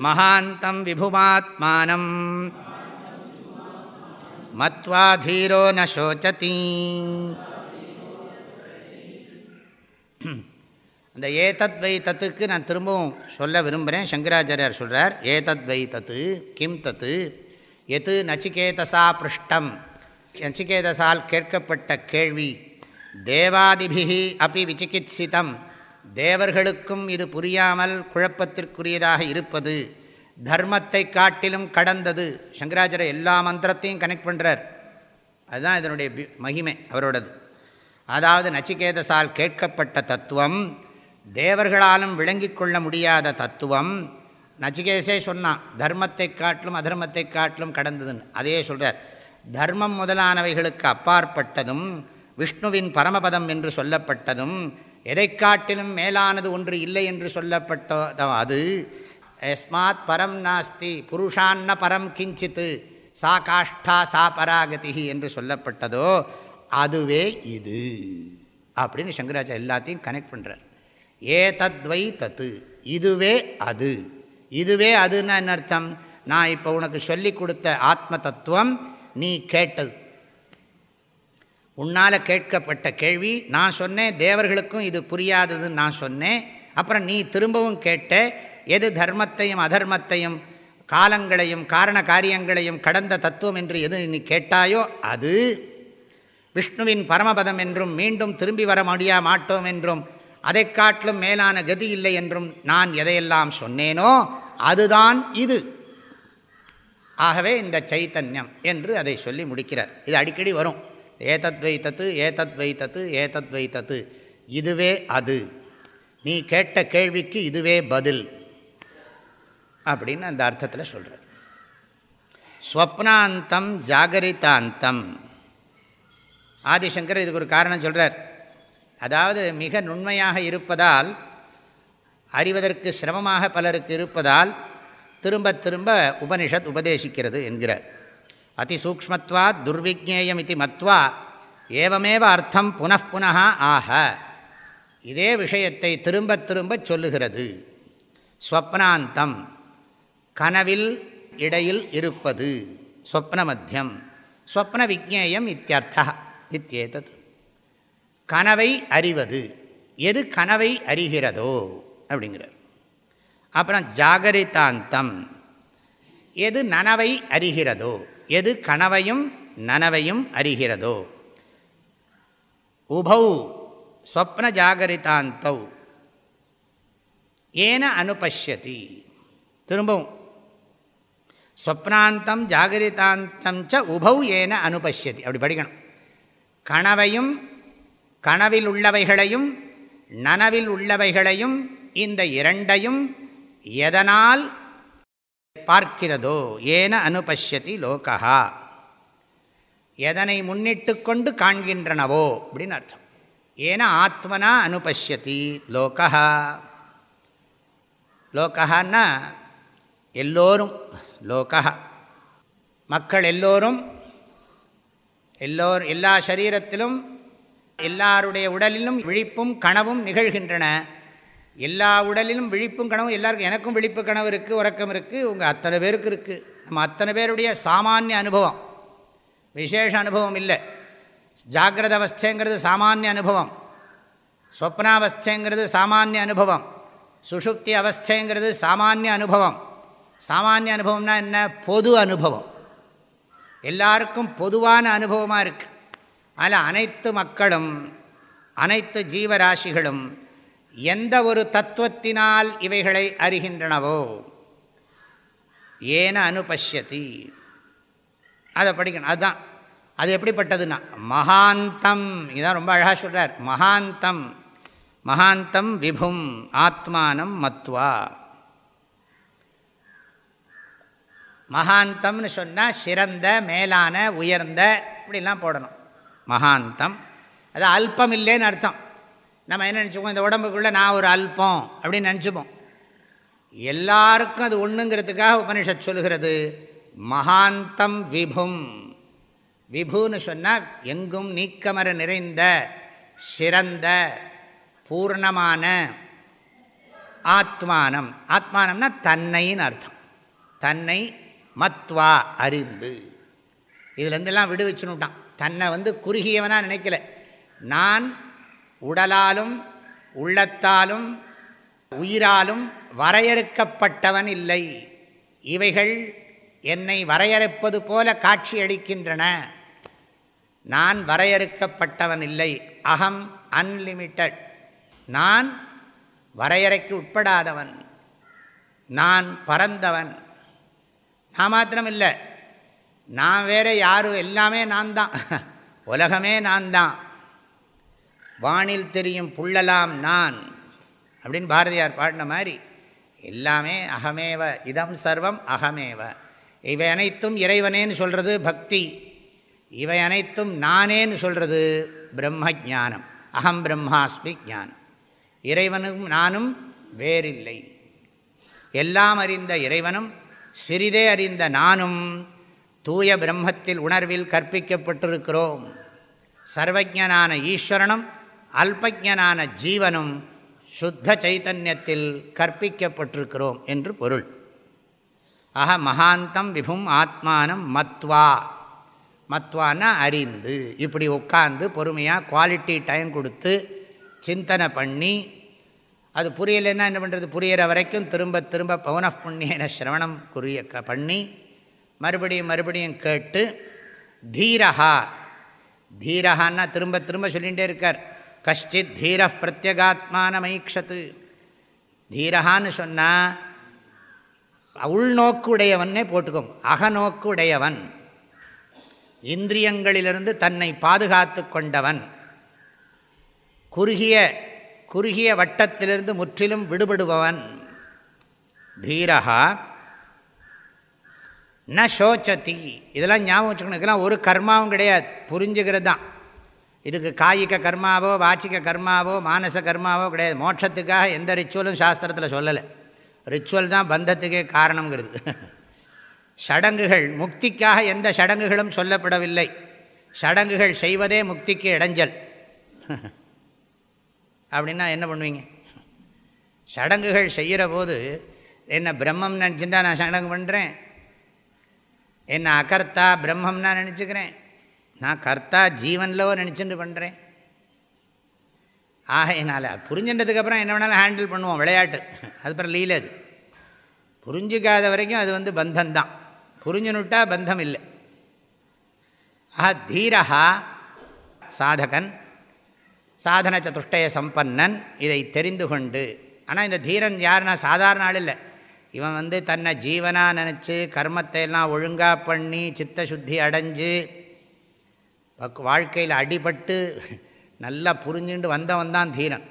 பசியதி மகாந்தம் விபுமாத்மானம். மத்வா தீரோ ந சோச்சதி. அந்த ஏதத் வை தத்துக்கு நான் திரும்பவும் சொல்ல விரும்புகிறேன் சங்கராச்சாரியார் சொல்கிறார் ஏதத் வை தத்து கிம் தத்து எது நச்சிகேதசா பிருஷ்டம். நச்சிகேதசால் கேட்கப்பட்ட கேள்வி தேவாதிபிகி அப்படி விசிகித்சிதம். தேவர்களுக்கும் இது புரியாமல் குழப்பத்திற்குரியதாக இருப்பது தர்மத்தை காட்டிலும் கடந்தது. சங்கராச்சாரிய எல்லா மந்திரத்தையும் கனெக்ட் பண்ணுறார் அதுதான் இதனுடைய மகிமை அவரோடது. அதாவது நச்சிகேதசால் கேட்கப்பட்ட தத்துவம் தேவர்களாலும் விளங்கி கொள்ள முடியாத தத்துவம் நச்சிகேதசே சொன்னான் தர்மத்தை காட்டிலும் அதர்மத்தை காட்டிலும் கடந்ததுன்னு. அதே சொல்கிறார் தர்மம் முதலானவைகளுக்கு அப்பாற்பட்டதும் விஷ்ணுவின் பரமபதம் என்று சொல்லப்பட்டதும் எதை காட்டிலும் மேலானது ஒன்று இல்லை என்று சொல்லப்பட்ட அது எஸ்மாத் பரம் நாஸ்தி புருஷான்ன பரம் கிஞ்சித்து சா காஷ்டா சா பராகதி என்று சொல்லப்பட்டதோ அதுவே இது. அப்படின்னு சங்கராச்சாரிய எல்லாத்தையும் கனெக்ட் பண்ணுறார் ஏ தத்வை தத்து இதுவே அது. இதுவே அதுன்னு என்ன அர்த்தம்? நான் இப்போ உனக்கு சொல்லி கொடுத்த ஆத்ம தத்துவம் நீ கேட்டது. உன்னால் கேட்கப்பட்ட கேள்வி நான் சொன்னேன் தேவர்களுக்கும் இது புரியாததுன்னு நான் சொன்னேன். அப்புறம் நீ திரும்பவும் கேட்ட எது தர்மத்தையும் அதர்மத்தையும் காலங்களையும் காரண காரியங்களையும் கடந்த தத்துவம் என்று எது நீ கேட்டாயோ அது. விஷ்ணுவின் பரமபதம் என்றும் மீண்டும் திரும்பி வர முடியா மாட்டோம் என்றும் அதை காட்டிலும் மேலான கதி இல்லை என்றும் நான் எதையெல்லாம் சொன்னேனோ அதுதான் இது. ஆகவே இந்த சைத்தன்யம் என்று அதை சொல்லி முடிக்கிறார். இது அடிக்கடி வரும். ஏதத் வைத்தத்து ஏதத் ஏதத் வைத்தத்து இதுவே அது. நீ கேட்ட கேள்விக்கு இதுவே பதில். அப்படின்னு அந்த அர்த்தத்தில் சொல்கிறார் ஸ்வப்னாந்தம் ஜாகரிதாந்தம். ஆதிசங்கர் இதுக்கு ஒரு காரணம் சொல்கிறார் அதாவது மிக நுண்மையாக இருப்பதால் அறிவதற்கு சிரமமாக பலருக்கு இருப்பதால் திரும்ப திரும்ப உபனிஷத் உபதேசிக்கிறது என்கிறார். அதிசூக்மத்வாத் துர்விஜேயம் இது மத்வா. ஏவமேவ அர்த்தம் புனఃப்புனா ஆக இதே விஷயத்தை திரும்ப திரும்ப சொல்லுகிறது. ஸ்வப்னாந்தம். கனவில் இடையில் இருப்பது. ஸ்வப்ன மத்தியம் ஸ்வப்ன விஜேயம் இத்தியர்த்தா கனவை அறிவது. எது கனவை அறிகிறதோ அப்படிங்கிறார். அப்புறம் ஜாகரிதாந்தம். எது நனவை அறிகிறதோ. எது கனவையும் நனவையும் அறிகிறதோ? உபௌ ஸ்வப்ன ஜாகரிதாந்தௌ. ஏன அனுபஷ்யதி. திரும்பவும். ஸ்வப்னாந்தம் ஜாகரிதாந்தம் ச உபௌ ஏன அனுபஷ்யதி. அப்படி படிக்கணும். கனவையும் கனவில் உள்ளவைகளையும் நனவில் உள்ளவைகளையும் இந்த இரண்டையும் எதனால் பார்க்கிறதோ? ஏன அனுபஷ்யதி லோகா எதனை முன்னிட்டு கொண்டு காண்கின்றனவோ? அப்படின்னு அர்த்தம். ஏன ஆத்மனா அனுபஷ்யதி லோகா லோகான்னா எல்லோரும் லோகா மக்கள் எல்லோரும் எல்லோர் எல்லா சரீரத்திலும் எல்லாருடைய உடலிலும் விழிப்பும் கனவும் நிகழ்கின்றன. எல்லா உடலிலும் விழிப்பும் கனவும் எல்லாருக்கும் எனக்கும் விழிப்பு கனவு இருக்குது உறக்கம் இருக்குது உங்கள் அத்தனை பேருக்கு இருக்குது நம்ம அத்தனை பேருடைய சாமானிய அனுபவம். விசேஷ அனுபவம் இல்லை. ஜாகிரத அவஸ்தைங்கிறது சாமானிய அனுபவம். சொப்னாவஸ்தைங்கிறது சாமானிய அனுபவம். சுஷுப்தி அவஸ்தைங்கிறது சாமானிய அனுபவம். சாமானிய அனுபவம்னா என்ன? பொது அனுபவம். எல்லாருக்கும் பொதுவான அனுபவமாக இருக்குது அதில் அனைத்து மக்களும் அனைத்து ஜீவராசிகளும் எந்த ஒரு தத்துவத்தினால் இவைகளை அறிகின்றனவோ ஏன அனுபஷ்யதி. அதை படிக்கணும். அதுதான். அது எப்படிப்பட்டதுன்னா மகாந்தம். இதுதான் ரொம்ப அழகாக சொல்கிறார் மகாந்தம். மகாந்தம் விபும் ஆத்மானம் மத்வா. மகாந்தம்னு சொன்னால் சிறந்த மேலான உயர்ந்த இப்படிலாம் போடணும். மகாந்தம். அது அல்பம் இல்லைன்னு அர்த்தம். நம்ம என்ன நினச்சிப்போம்? இந்த உடம்புக்குள்ளே நான் ஒரு அல்பம் அப்படின்னு நினச்சிப்போம். எல்லாருக்கும் அது ஒன்றுங்கிறதுக்காக உபனிஷத் சொல்கிறது மகாந்தம் விபும். விபுன்னு சொன்னால் எங்கும் நீக்கமர நிறைந்த சிறந்த பூர்ணமான ஆத்மானம். ஆத்மானம்னா தன்னைன்னு அர்த்தம். தன்னை மத்வா அறிந்து. இதுலேருந்தெல்லாம் விடுவிச்சுனுட்டான் தன்னை வந்து குறுகியவனாக நினைக்கல. நான் உடலாலும் உள்ளத்தாலும் உயிராலும் வரையறுக்கப்பட்டவன் இல்லை. இவைகள் என்னை வரையறுப்பது போல காட்சி அளிக்கின்றன. நான் வரையறுக்கப்பட்டவன் இல்லை. அகம் அன்லிமிட்டட் நான் வரையறைக்கு உட்படாதவன். நான் பறந்தவன் நான் மாத்திரம் இல்லை நான் வேறு யாரும் எல்லாமே நான் தான் உலகமே நான் தான் வானில் தெரியும் புள்ளலாம் நான். அப்படின்னு பாரதியார் பாடின மாதிரி எல்லாமே அகமேவ இதம் சர்வம் அகமேவ. இவை அனைத்தும் இறைவனேன்னு சொல்கிறது பக்தி. இவை அனைத்தும் நானேன்னு சொல்கிறது பிரம்ம ஜானம் அகம் பிரம்மாஸ்மி ஜானம் இறைவனும் நானும் வேறில்லை. எல்லாம் அறிந்த இறைவனும் சிறிதே அறிந்த நானும் தூய பிரம்மத்தில் உணர்வில் கற்பிக்கப்பட்டிருக்கிறோம். சர்வஜனான ஈஸ்வரனும் அல்பஜனான ஜீவனும் சுத்த சைத்தன்யத்தில் கற்பிக்கப்பட்டிருக்கிறோம் என்று பொருள். ஆக மகாந்தம் விபும் ஆத்மானம் மத்வா. மத்வான்னா அறிந்து இப்படி உட்காந்து பொறுமையாக குவாலிட்டி டைம் கொடுத்து சிந்தனை பண்ணி அது புரியலைன்னா என்ன பண்ணுறது புரியிற வரைக்கும் திரும்ப திரும்ப பௌன புண்ணியன சிரவணம் குறிய பண்ணி மறுபடியும் மறுபடியும் கேட்டு தீரஹா. தீரஹான்னா திரும்ப திரும்ப சொல்லிகிட்டே இருக்கார். கஷ்டித் தீர பிரத்யகாத்மானமைக்ஷத்து தீரகான்னு சொன்னால் உள்நோக்கு உடையவன்னே போட்டுக்கோம் அகநோக்கு உடையவன் இந்திரியங்களிலிருந்து தன்னை பாதுகாத்து கொண்டவன். குறுகிய குறுகிய வட்டத்திலிருந்து முற்றிலும் விடுபடுபவன். தீரகா ந சோச்சதி. இதெல்லாம் ஞாபகம் வச்சுக்கணும் இதெல்லாம் ஒரு கர்மாவும் கிடையாது புரிஞ்சுக்கிறது தான் இதுக்கு காய்க கர்மாவோ வாச்சிக கர்மாவோ மானச கர்மாவோ கிடையாது. மோட்சத்துக்காக எந்த ரிச்சுவலும் சாஸ்திரத்தில் சொல்லலை. ரிச்சுவல் தான் பந்தத்துக்கே காரணங்கிறது சடங்குகள் முக்திக்காக எந்த சடங்குகளும் சொல்லப்படவில்லை. சடங்குகள் செய்வதே முக்திக்கு இடைஞ்சல். அப்படின்னா என்ன பண்ணுவீங்க? சடங்குகள் செய்கிற போது என்ன பிரம்மம் நினச்சிட்டா நான் சடங்கு பண்ணுறேன் என்ன அகர்த்தா பிரம்மம்னா நினச்சிக்கிறேன்? நான் கர்த்தா ஜீவனில் நினச்சிட்டு பண்ணுறேன் ஆகையினால் புரிஞ்சுட்டதுக்கப்புறம் என்ன வேணாலும் ஹேண்டில் பண்ணுவோம் விளையாட்டு. அதுக்கப்புறம் லீல அது. புரிஞ்சிக்காத வரைக்கும் அது வந்து பந்தந்தான் புரிஞ்சுனுட்டா பந்தம் இல்லை ஆஹா தீரஹா சாதகன் சாதன சதுஷ்டய சம்பன்னன் இதை தெரிந்து கொண்டு. ஆனால் இந்த தீரன் யாருன்னா சாதாரண ஆள் இல்லை. இவன் வந்து தன்னை ஜீவனாக நினச்சி கர்மத்தை எல்லாம் ஒழுங்காக பண்ணி சித்த சுத்தி அடைஞ்சு வாழ்க்கையில் அடிபட்டு நல்லா புரிஞ்சுட்டு வந்தவன் தான் தீரன்.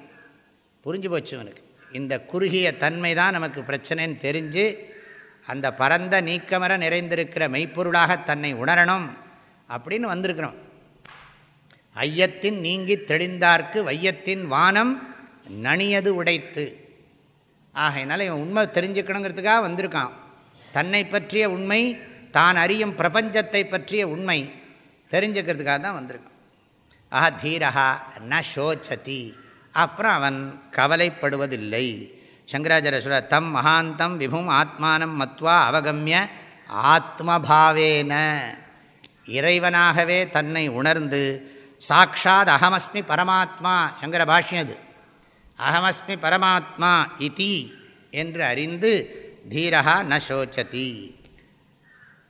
புரிஞ்சு போச்சு அவனுக்கு இந்த குறுகிய தன்மை தான் நமக்கு பிரச்சனைன்னு தெரிஞ்சு அந்த பரந்த நீக்கமர நிறைந்திருக்கிற மெய்ப்பொருளாக தன்னை உணரணும் அப்படின்னு வந்திருக்கிறோம். ஐயத்தின் நீங்கி தெளிந்தார்க்கு வையத்தின் வானம் நனியது உடைத்து. ஆகையினால இவன் உண்மை தெரிஞ்சுக்கணுங்கிறதுக்காக வந்திருக்கான். தன்னை பற்றிய உண்மை தான் அறியும் பிரபஞ்சத்தை பற்றிய உண்மை. தெரிஞ்சுக்கிறதுக்காக தான் வந்திருக்கான். ஆஹா தீரஹா ந சோச்சதி. அப்புறம் அவன் கவலைப்படுவதில்லை. சங்கராச்சாரிய சொல்ற தம் மகாந்தம் விபும் ஆத்மானம் மத்வா அவகமிய ஆத்மபாவேன. இறைவனாகவே தன்னை உணர்ந்து சாட்சாத் அகமஸ்மி பரமாத்மா சங்கர பாஷ்யது அகமஸ்மி பரமாத்மா இதி என்று அறிந்து தீரா ந சோச்சதி.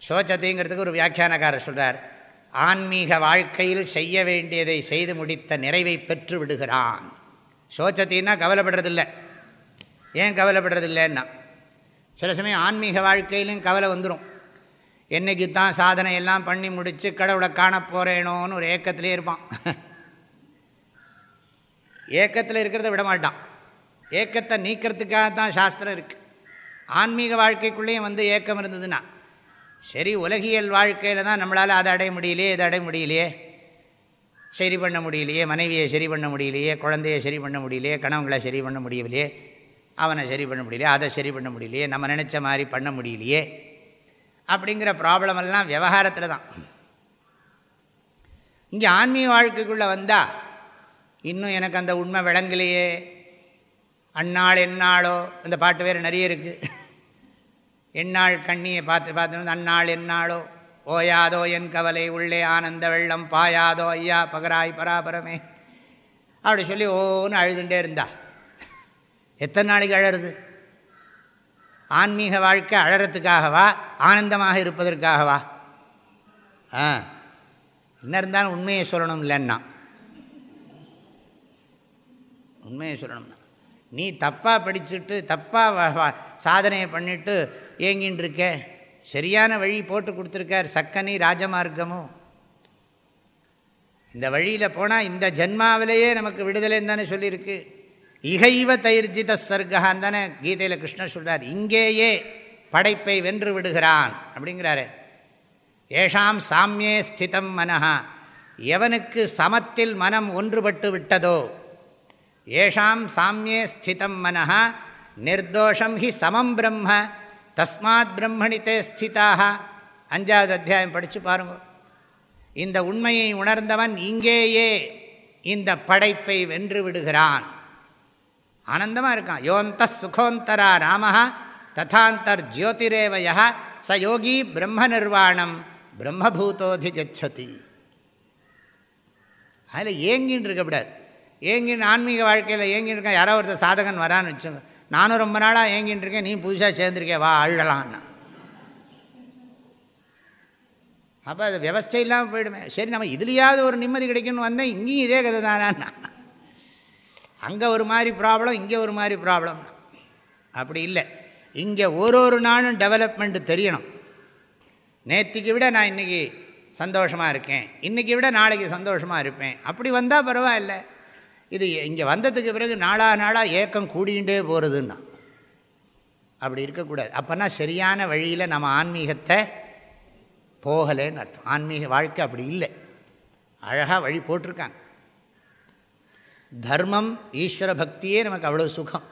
சோச்சதிங்கிறதுக்கு ஒரு வியாக்கியானக்காரர் சொல்கிறார் ஆன்மீக வாழ்க்கையில் செய்ய வேண்டியதை செய்து முடித்த நிறைவை பெற்று விடுகிறான். சோச்சத்தின்னா கவலைப்படுறதில்லை. ஏன் கவலைப்படுறதில்லைன்னா? சில சமயம் ஆன்மீக வாழ்க்கையிலும் கவலை வந்துடும் என்றைக்கு தான் சாதனை எல்லாம் பண்ணி முடித்து கடவுளை காண போகிறேனோன்னு ஒரு ஏக்கத்திலே இருப்பான். ஏக்கத்தில் இருக்கிறத விட மாட்டான். ஏக்கத்தை நீக்கிறதுக்காக தான் சாஸ்திரம் இருக்குது ஆன்மீக வாழ்க்கைக்குள்ளேயும் வந்து ஏக்கம் இருந்ததுன்னா சரி உலகியல் வாழ்க்கையில் தான் நம்மளால் அதை அடைய முடியலையே இதை அடைய முடியலையே. சரி பண்ண முடியலையே மனைவியை சரி பண்ண முடியலையே குழந்தையை சரி பண்ண முடியலையே கணவங்களை சரி பண்ண முடியலையே அவனை சரி பண்ண முடியலையே அதை சரி பண்ண முடியலையே நம்ம நினச்ச மாதிரி பண்ண முடியலையே அப்படிங்கிற ப்ராப்ளம் எல்லாம் விவகாரத்தில் தான். இங்கே ஆன்மீக வாழ்க்கைக்குள்ளே வந்தால் இன்னும் எனக்கு அந்த உண்மை விளங்கலையே. அந்நாள் என்னாளோ அந்த பாட்டு வேறு நிறைய இருக்குது என்னாள் கண்ணியை பார்த்து பார்த்து அந்நாள் என்னாளோ ஓயாதோ என் கவலை உள்ளே ஆனந்த வெள்ளம் பாயாதோ ஐயா பகராய் பராபரமே. அப்படி சொல்லி ஓன்னு அழுதுண்டே இருந்தா. எத்தனை நாளைக்கு அழறது? ஆன்மீக வாழ்க்கை அழறத்துக்காகவா ஆனந்தமாக இருப்பதற்காகவா? ஆ. என்ன இருந்தாலும் உண்மையை சொல்லணும் இல்லைன்னா. உண்மையை சொல்லணும்னா. நீ தப்பாக படிச்சுட்டு தப்பாக சாதனையை பண்ணிவிட்டு ஏங்கின்னு இருக்க சரியான வழி போட்டு கொடுத்துருக்கார் சக்கனி ராஜமார்க்கமும் இந்த வழியில் போனால் இந்த ஜென்மாவிலேயே நமக்கு விடுதலைன்னு தானே சொல்லியிருக்கு. இகைவ தைர்ஜித சர்க்கான் தானே கீதையில் கிருஷ்ணர் சொல்கிறார் இங்கேயே படைப்பை வென்று விடுகிறான் அப்படிங்கிறாரு. ஏஷாம் சாமியே ஸ்திதம் மனஹா. எவனுக்கு சமத்தில் மனம் ஒன்றுபட்டு விட்டதோ? ஏஷாம் சாமியே ஸ்திதம் மனஹா. நிர்தோஷம் ஹி சமம் பிரம்ம. தஸ்மாத் பிரம்மணித்தே ஸ்திதாக அஞ்சாவது அத்தியாயம் படித்து பாருங்க. இந்த உண்மையை உணர்ந்தவன் இங்கேயே இந்த படைப்பை வென்று விடுகிறான். ஆனந்தமாக இருக்கான். யோந்த சுகோந்தரா ராம ததாந்தர் ஜோதிரேவய ச யோகி பிரம்ம நிர்வாணம் பிரம்மபூதோதி கச்சதி. அதில் ஏங்கின்னு இருக்கக்கூடாது ஏங்கின்னு ஆன்மீக வாழ்க்கையில் ஏங்கின்னு இருக்கான் யாரோ ஒருத்தர் சாதகன் வரான்னு வச்சுங்க. நானும் ரொம்ப நாளாக ஏங்கின்னு இருக்கேன் நீ புதுசாக சேர்ந்துருக்கே வா அழலான்னா அப்போ அது விவஸ்தை இல்லாமல் போயிடுமே. சரி நம்ம இதுலேயாவது ஒரு நிம்மதி கிடைக்கும்னு வந்தேன் இங்கேயும் இதே கதை தானா. அங்கே ஒரு மாதிரி ப்ராப்ளம் இங்கே ஒரு மாதிரி ப்ராப்ளம் அப்படி இல்லை. இங்கே ஒரு ஒரு நாளும் டெவலப்மெண்ட்டு தெரியணும். நேற்றுக்கு விட நான் இன்றைக்கி சந்தோஷமாக இருக்கேன். இன்றைக்கி விட நாளைக்கு சந்தோஷமாக இருப்பேன். அப்படி வந்தால் பரவாயில்ல. இது இங்கே வந்ததுக்கு பிறகு நாளாக நாளாக ஏக்கம் கூடிகிட்டே போகிறதுன்னா அப்படி இருக்கக்கூடாது. அப்போனா சரியான வழியில் நம்ம ஆன்மீகத்தை போகலைன்னு அர்த்தம். ஆன்மீக வாழ்க்கை அப்படி இல்லை. அழகாக வழி போட்டிருக்காங்க. தர்மம் ஈஸ்வர பக்தியே நமக்கு அவ்வளோ சுகம்.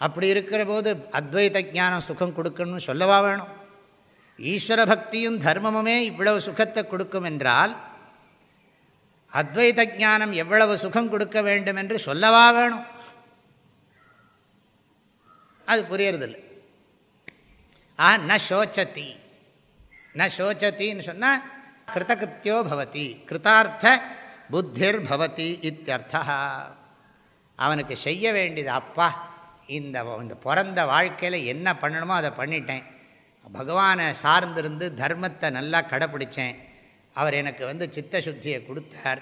அப்படி இருக்கிற போது அத்வைத ஞானம் சுகம் கொடுக்கணும்னு சொல்லவா வேணும்? ஈஸ்வர பக்தியும் தர்மமுமே இவ்வளவு சுகத்தை கொடுக்கும் என்றால் அத்வைத ஜானம் எவ்வளவு சுகம் கொடுக்க வேண்டும் என்று சொல்லவா வேணும். அது புரியறதில்லை. ஆ ந சோச்சதி. ந சோச்சத்தின்னு சொன்னால் கிருதகிருத்தியோ பவதி கிருதார்த்த புத்திர் பவதி இத்தியர்த்தா. அவனுக்கு செய்ய வேண்டியது அப்பா இந்த இந்த பிறந்த வாழ்க்கையில் என்ன பண்ணணுமோ அதை பண்ணிட்டேன். பகவானை சார்ந்திருந்து தர்மத்தை நல்லா கடைப்பிடித்தேன் அவர் எனக்கு வந்து சித்த சுத்தியை கொடுத்தார்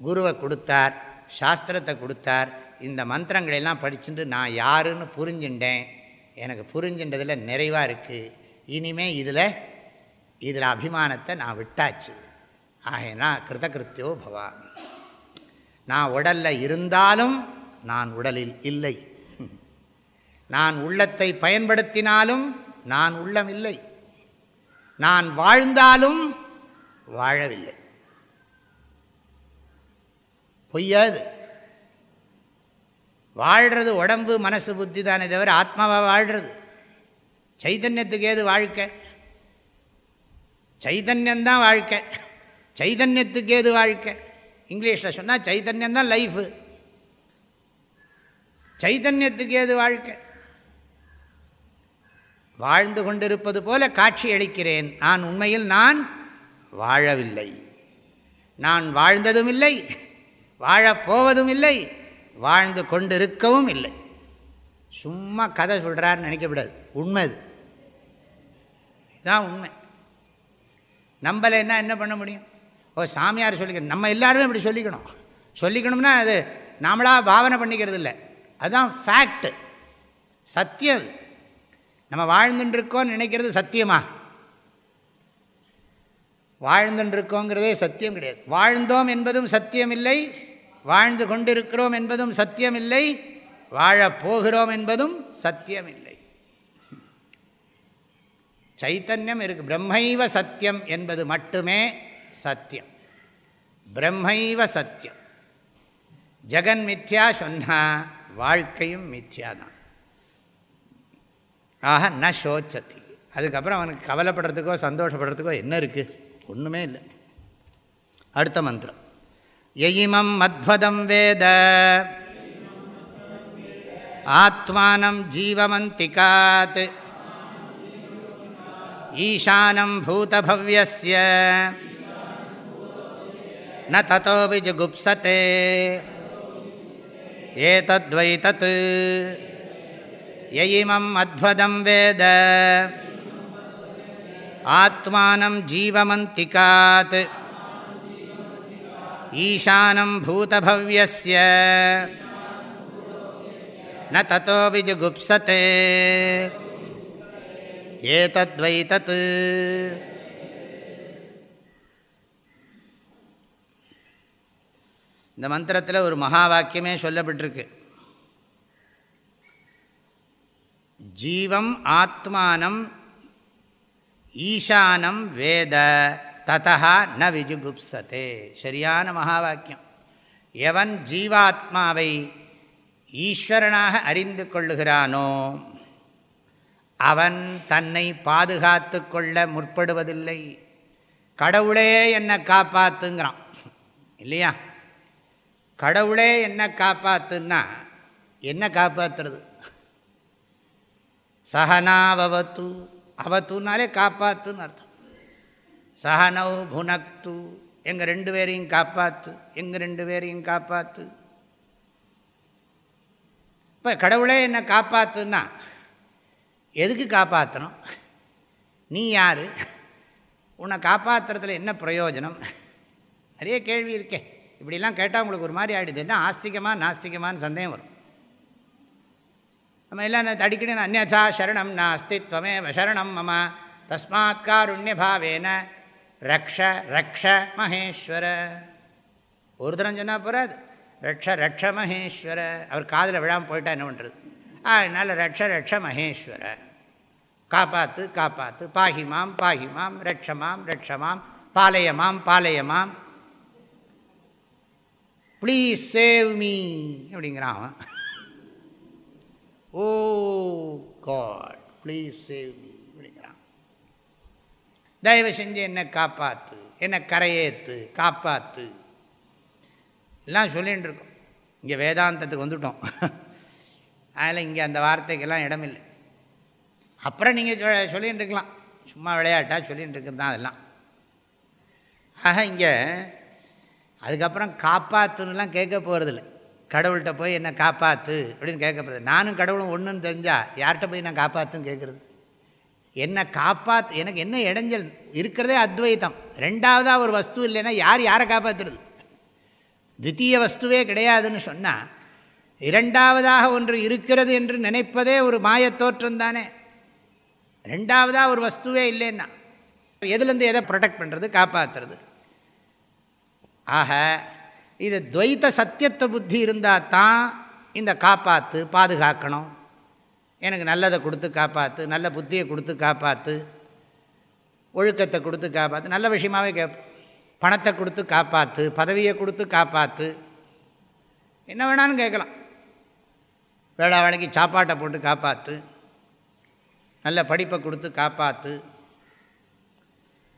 குருவை கொடுத்தார் சாஸ்திரத்தை கொடுத்தார். இந்த மந்திரங்களெல்லாம் படிச்சுட்டு நான் யாருன்னு புரிஞ்சுட்டேன் எனக்கு புரிஞ்சின்றதில் நிறைவாக இருக்குது இனிமே இதில் இதில் அபிமானத்தை நான் விட்டாச்சு. ஆகையினா கிருதகிருத்தியோ பவாமி. நான் உடலில் இருந்தாலும் நான் உடலில் இல்லை. நான் உள்ளத்தை பயன்படுத்தினாலும் நான் உள்ளம் இல்லை. நான் வாழ்ந்தாலும் வாழவில்லை. பொய்யாது வாழ்கிறது உடம்பு மனசு புத்தி தானே தவிர ஆத்மாவாக வாழ்கிறது சைதன்யத்துக்கு ஏது வாழ்க்கை? சைதன்யந்தான் வாழ்க்கை. சைதன்யத்துக்கு ஏது வாழ்க்கை? இங்கிலீஷில் சொன்னால் சைதன்யந்தான் லைஃபு. சைதன்யத்துக்கு ஏது வாழ்க்கை? வாழ்ந்து கொண்டிருப்பது போல காட்சி அளிக்கிறேன். நான் உண்மையில் நான் வாழவில்லை. நான் வாழ்ந்ததும் இல்லை வாழப்போவதும் இல்லை வாழ்ந்து கொண்டிருக்கவும் இல்லை. சும்மா கதை சொல்கிறாருன்னு நினைக்கப்படாது உண்மை அது. இதுதான் உண்மை. நம்பலைன்னா என்ன பண்ண முடியும்? ஓ சாமியார் சொல்லிக்கணும் நம்ம எல்லாருமே இப்படி சொல்லிக்கணும். சொல்லிக்கணும்னா அது நாமளாக பாவனை பண்ணிக்கிறது இல்லை அதுதான் ஃபேக்ட்டு சத்தியம் அது. நம்ம வாழ்ந்துட்டுருக்கோன்னு நினைக்கிறது சத்தியமா? வாழ்ந்துட்டுருக்கோங்கிறதே சத்தியம் கிடையாது. வாழ்ந்தோம் என்பதும் சத்தியமில்லை வாழ்ந்து கொண்டிருக்கிறோம் என்பதும் சத்தியமில்லை வாழப்போகிறோம் என்பதும் சத்தியமில்லை. சைத்தன்யம் இருக்கு. பிரம்மைவ சத்தியம் என்பது மட்டுமே சத்தியம். பிரம்மைவ சத்தியம். ஜெகன் மித்யா சொன்னால் வாழ்க்கையும் மித்யா தான் ஆக ந சோச்சத்தி அதுக்கப்புறம் அவனுக்கு கவலைப்படுறதுக்கோ சந்தோஷப்படுறதுக்கோ என்ன இருக்குது ஒன்றுமே இல்லை. அடுத்த மந்திரம். எயிமம் மத்வதம் வேத. ஆத்மானம் ஜீவமந்திகாத். ஈசானம் பூதபவ்யஸ்ய. ந ததோ விஜுகுப்சதே. ஏதத்வை தத் எயிமம் அத்வதம் வேத. ஆத்மானம் ஜீவமந்திகாத். ஈசானம் பூதபவ்யஸ்ய. ந தத்தோ விஜுகுப்சதே. ஏதத்வை தத் இந்த மந்திரத்தில் ஒரு மகா வாக்கியமே சொல்லப்பட்டிருக்கு. ஜீவம் ஆத்மானம் ஈசானம் வேத ததா ந விஜுகுப்சதே. சரியான மகா வாக்கியம் எவன் ஜீவாத்மாவை ஈஸ்வரனாக அறிந்து கொள்ளுகிறானோ அவன் தன்னை பாதுகாத்து கொள்ள முற்படுவதில்லை. கடவுளே என்னை காப்பாத்துங்கிறான். இல்லையா? கடவுளே என்ன காப்பாத்துன்னா என்ன காப்பாற்றுறது சஹனாவத்து அவத்துனாலே காப்பாத்துன்னு அர்த்தம். சஹனவ் புனக்து எங்கள் ரெண்டு பேரையும் காப்பாற்று எங்கள் ரெண்டு பேரையும் காப்பாற்று இப்போ கடவுளே என்னை காப்பாற்றுன்னா எதுக்கு காப்பாற்றணும் நீ யார்? உன்னை காப்பாற்றுறதுல என்ன பிரயோஜனம்? நிறைய கேள்வி இருக்கே. இப்படிலாம் கேட்டால் உங்களுக்கு ஒரு மாதிரி ஆகிடுது என்ன ஆஸ்திகமாக நாஸ்திகமானு சந்தேகம் வரும். நம்ம எல்லாம் அடிக்கடி அந்நா சரணம் நாஸ்தி துவமேவ சரணம் மம. தஸ்மாத் காருண்யபாவேன. ரக்ஷ ரக்ஷ மகேஸ்வர. ஒரு தரம் சொன்னால் போகாது ரக்ஷ ரக்ஷ மகேஸ்வர. அவர் காதில் விழாமல் போயிட்டா என்ன பண்ணுறது அதனால் ரக்ஷ ரக்ஷ மகேஸ்வர. காப்பாத்து காப்பாத்து. பாகிமாம் பாகிமாம் ரட்சமாம் ரட்சமாம் பாலயமாம் பாலயமாம் ப்ளீஸ் சேவ் மீ அப்படிங்கிறான் அவன். Oh God please save me அப்படிங்கிறான். தயவு செஞ்சு என்னை காப்பாற்று என்னை கரையேற்று காப்பாற்று எல்லாம் சொல்லிகிட்டு இருக்கோம். இங்கே வேதாந்தத்துக்கு வந்துவிட்டோம் அதில் இங்கே அந்த வார்த்தைக்கெல்லாம் இடமில்லை. அப்புறம் நீங்கள் சொ சொல்லிகிட்டு இருக்கலாம். சும்மா விளையாட்டாக சொல்லிகிட்டு இருக்கிறது தான் அதெல்லாம். ஆக இங்கே அதுக்கப்புறம் காப்பாற்றுன்னுலாம் கேட்க போகிறதில்ல கடவுள்கிட்ட போய் என்னை காப்பாற்று அப்படின்னு கேட்கப்படுது. நானும் கடவுளும் ஒன்றுன்னு தெரிஞ்சால் யார்கிட்ட போய் நான் காப்பாற்றுன்னு கேட்குறது? என்னை காப்பாற்று எனக்கு என்ன இடைஞ்சல்? இருக்கிறதே அத்வைத்தம். ரெண்டாவதாக ஒரு வஸ்து இல்லைன்னா யார் யாரை காப்பாற்றுறது தித்தீய வஸ்துவே கிடையாதுன்னு சொன்னால் இரண்டாவதாக ஒன்று இருக்கிறது என்று நினைப்பதே ஒரு மாயத்தோற்றம் தானே. ரெண்டாவதாக ஒரு வஸ்துவே இல்லைன்னா எதுலேருந்து எதை ப்ரொடெக்ட் பண்ணுறது காப்பாற்றுறது ஆக இது துவைத்த சத்தியத்தை புத்தி இருந்தால் தான் இந்த காப்பாற்று பாதுகாக்கணும். எனக்கு நல்லதை கொடுத்து காப்பாற்று நல்ல புத்தியை கொடுத்து காப்பாற்று ஒழுக்கத்தை கொடுத்து காப்பாற்று நல்ல விஷயமாகவே கேட்போம் பணத்தை கொடுத்து காப்பாற்று பதவியை கொடுத்து காப்பாற்று என்ன வேணாலும் கேட்கலாம். வேளா வேலைக்கு சாப்பாட்டை போட்டு காப்பாற்று நல்ல படிப்பை கொடுத்து காப்பாற்று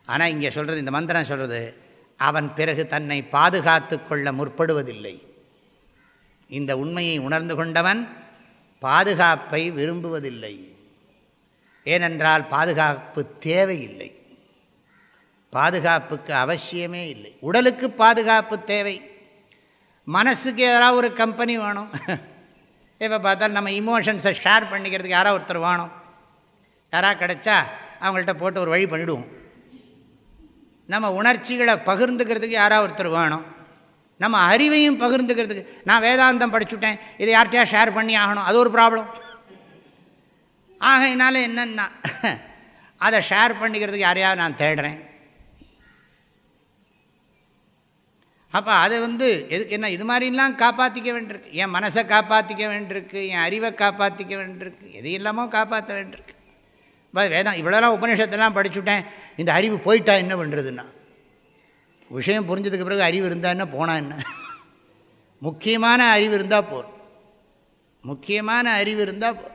ஆனால் இங்கே சொல்கிறது இந்த மந்திரம் சொல்கிறது அவன் பிறகு தன்னை பாதுகாத்து கொள்ள முற்படுவதில்லை. இந்த உண்மையை உணர்ந்து கொண்டவன் பாதுகாப்பை விரும்புவதில்லை. ஏனென்றால் பாதுகாப்பு தேவையில்லை. பாதுகாப்புக்கு அவசியமே இல்லை. உடலுக்கு பாதுகாப்பு தேவை. மனசுக்கு யாராவது ஒரு கம்பெனி வேணும். இப்போ பார்த்தாலும் நம்ம இமோஷன்ஸை ஷேர் பண்ணிக்கிறதுக்கு யாராவது ஒருத்தர் வேணும். யாராக கிடச்சா அவங்கள்ட்ட போட்டு ஒரு வழி பண்ணிவிடுவோம் நம்ம உணர்ச்சிகளை பகிர்ந்துக்கிறதுக்கு யாராவது ஒருத்தர் வேணும். நம்ம அறிவையும் பகிர்ந்துக்கிறதுக்கு நான் வேதாந்தம் படிச்சுட்டேன் இதை யார்கிட்டயா ஷேர் பண்ணி ஆகணும் அது ஒரு ப்ராப்ளம் ஆகையினால என்னென்னா அதை ஷேர் பண்ணிக்கிறதுக்கு யாரையாவது நான் தேடுறேன். அப்போ அதை வந்து எதுக்கு என்ன இது மாதிரிலாம் காப்பாற்றிக்க வேண்டியிருக்கு. என் மனசை காப்பாற்றிக்க வேண்டியிருக்கு என் அறிவை காப்பாற்றிக்க வேண்டியிருக்கு எது இல்லாமல் காப்பாற்ற வேண்டியிருக்கு. வேதம் இவ்வளோலாம் உபநிஷத்தெல்லாம் படிச்சுட்டேன். இந்த அறிவு போயிட்டா என்ன பண்ணுறதுன்னா விஷயம் புரிஞ்சதுக்கு பிறகு அறிவு இருந்தால் என்ன போனால் என்ன? முக்கியமான அறிவு இருந்தால் போர். முக்கியமான அறிவு இருந்தால் போ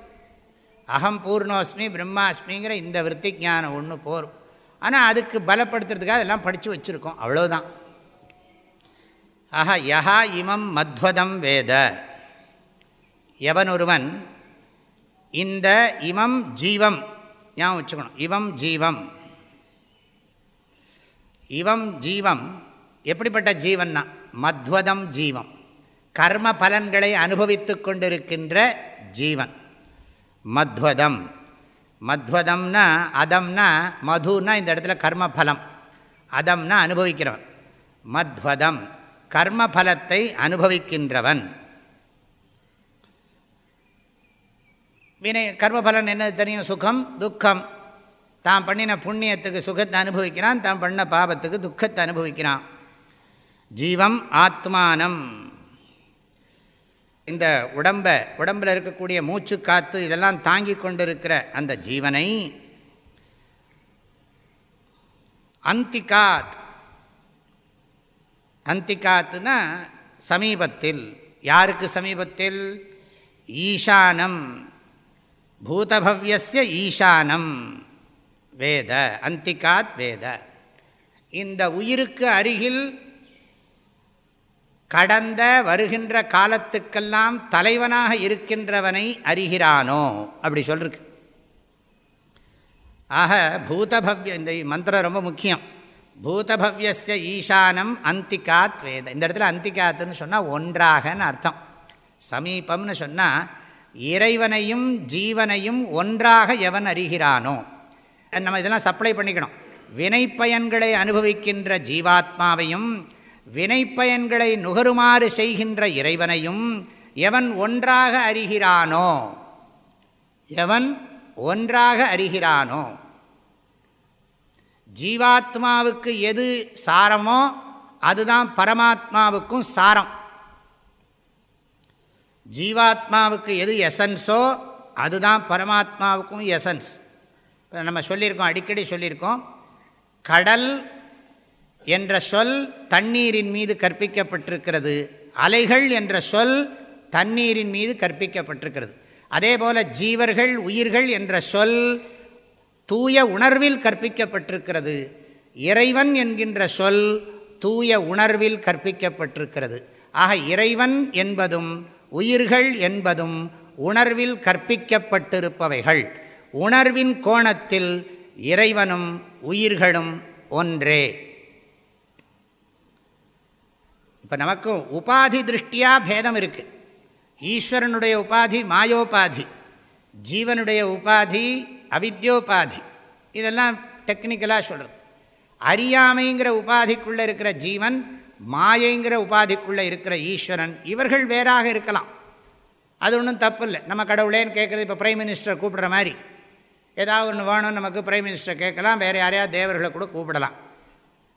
அகம் பூர்ணோஸ்மி பிரம்மாஸ்மிங்கிற இந்த விற்பி ஞானம் ஒன்று போகும் ஆனால் அதுக்கு பலப்படுத்துறதுக்காக அதெல்லாம் படித்து வச்சுருக்கோம். அவ்வளோதான் ஆஹா யஹா இமம் மத்வதம் வேத. எவனொருவன் இந்த இமம் ஜீவம் ஞாபகம் வச்சுக்கணும். இவம் ஜீவம். இவம் ஜீவம் எப்படிப்பட்ட ஜீவன்னா? மத்வதம் ஜீவம். கர்ம பலன்களை அனுபவித்து கொண்டிருக்கின்ற ஜீவன். மத்வதம். மத்வதம்னா அதம்னா மதுன்னா இந்த இடத்துல கர்மபலம் அதம்னா அனுபவிக்கிறவன். மத்வதம். கர்மபலத்தை அனுபவிக்கின்றவன். வினை கர்மபலன் என்ன தெரியும்? சுகம் துக்கம். தான் பண்ணின புண்ணியத்துக்கு சுகத்தை அனுபவிக்கிறான் தான் பண்ண பாபத்துக்கு துக்கத்தை அனுபவிக்கிறான். ஜீவம் ஆத்மானம். இந்த உடம்பை உடம்பில் இருக்கக்கூடிய மூச்சு காத்து இதெல்லாம் தாங்கி கொண்டிருக்கிற அந்த ஜீவனை அந்திகாத். அந்திகாத்துனா சமீபத்தில். யாருக்கு சமீபத்தில்? ஈசானம். பூதபவ்யஸ்ய ஈசானம் வேத அந்திகாத் வேத. இந்த உயிருக்கு அருகில் கடந்த வருகின்ற காலத்துக்கெல்லாம் தலைவனாக இருக்கின்றவனை அறிகிறானோ? அப்படி சொல்லிருக்கு ஆக பூதபவ்ய இந்த மந்திரம் ரொம்ப முக்கியம். பூதபவ்யஸ்ய ஈசானம் அந்திகாத் வேத. இந்த இடத்துல அந்திகாத்துன்னு சொன்னால் ஒன்றாகன்னு அர்த்தம். சமீபம்னு சொன்னால் இறைவனையும் ஜீவனையும் ஒன்றாக எவன் அறிகிறானோ? நம்ம இதெல்லாம் சப்ளை பண்ணிக்கணும். வினைப்பயன்களை அனுபவிக்கின்ற ஜீவாத்மாவையும் வினைப்பயன்களை நுகருமாறு செய்கின்ற இறைவனையும் எவன் ஒன்றாக அறிகிறானோ? எவன் ஒன்றாக அறிகிறானோ? ஜீவாத்மாவுக்கு எது சாரமோ அதுதான் பரமாத்மாவுக்கும் சாரம். ஜீவாத்மாவுக்கு எது எசன்ஸோ அதுதான் பரமாத்மாவுக்கும் எசன்ஸ் நம்ம சொல்லியிருக்கோம் அடிக்கடி சொல்லியிருக்கோம் கடல் என்ற சொல் தண்ணீரின் மீது கற்பிக்கப்பட்டிருக்கிறது. அலைகள் என்ற சொல் தண்ணீரின் மீது கற்பிக்கப்பட்டிருக்கிறது. அதே போல் ஜீவர்கள் உயிர்கள் என்ற சொல் தூய உணர்வில் கற்பிக்கப்பட்டிருக்கிறது. இறைவன் என்கின்ற சொல் தூய உணர்வில் கற்பிக்கப்பட்டிருக்கிறது. ஆக இறைவன் என்பதும் உயிர்கள் என்பதும் உணர்வில் கற்பிக்கப்பட்டிருப்பவைகள். உணர்வின் கோணத்தில் இறைவனும் உயிர்களும் ஒன்றே. இப்போ நமக்கு உபாதி திருஷ்டியாக பேதம் இருக்குது ஈஸ்வரனுடைய உபாதி மாயோபாதி. ஜீவனுடைய உபாதி அவித்யோபாதி. இதெல்லாம் டெக்னிக்கலாக சொல்கிறது அறியாமைங்கிற உபாதிக்குள்ளே இருக்கிற ஜீவன் மாயைங்கிற உபாதிக்குள்ளே இருக்கிற ஈஸ்வரன் இவர்கள் வேறாக இருக்கலாம். அது ஒன்றும் தப்பு இல்லை நம்ம கடவுளேன்னு கேட்குறது இப்போ பிரைம் மினிஸ்டரை கூப்பிடுற மாதிரி. ஏதாவது ஒன்று வேணும் நமக்கு பிரைம் மினிஸ்டர் கேட்கலாம் வேறு யாரையாவது தேவர்களை கூட கூப்பிடலாம்.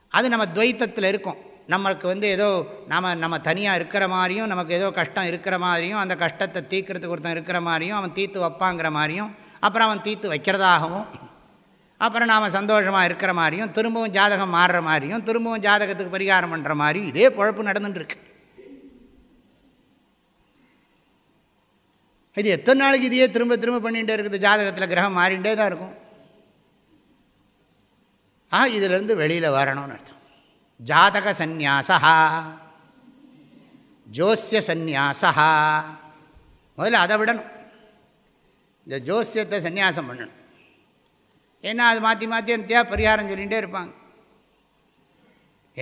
அது நம்ம துவைத்தத்தில் இருக்கும். நமக்கு வந்து ஏதோ நாம் நம்ம தனியாக இருக்கிற மாதிரியும் நமக்கு ஏதோ கஷ்டம் இருக்கிற மாதிரியும் அந்த கஷ்டத்தை தீர்க்கறதுக்கு ஒருத்தன் இருக்கிற மாதிரியும் அவன் தீர்த்து வைப்பாங்கிற மாதிரியும் அப்புறம் அவன் தீர்த்து வைக்கிறதாகவும் அப்புறம் நாம் சந்தோஷமாக இருக்கிற மாதிரியும் திரும்பவும் ஜாதகம் மாறுற மாதிரியும் திரும்பவும் ஜாதகத்துக்கு பரிகாரம் பண்ணுற மாதிரி இதே குழப்பு நடந்துட்டுருக்கு இது எத்தனை நாளைக்கு இதையே திரும்ப திரும்ப பண்ணிகிட்டே இருக்குது? ஜாதகத்தில் கிரகம் மாறிகிட்டே தான் இருக்கும். ஆ இதிலேருந்து வெளியில் வரணும்னு அர்த்தம். ஜாதக சந்நியாசா. ஜோசிய சந்நியாசா. முதல்ல அதை விடணும். இந்த ஜோசியத்தை சந்நியாசம் பண்ணணும். ஏன்னா அது மாற்றி மாற்றி நித்தியா பரிகாரம் சொல்லிகிட்டே இருப்பாங்க.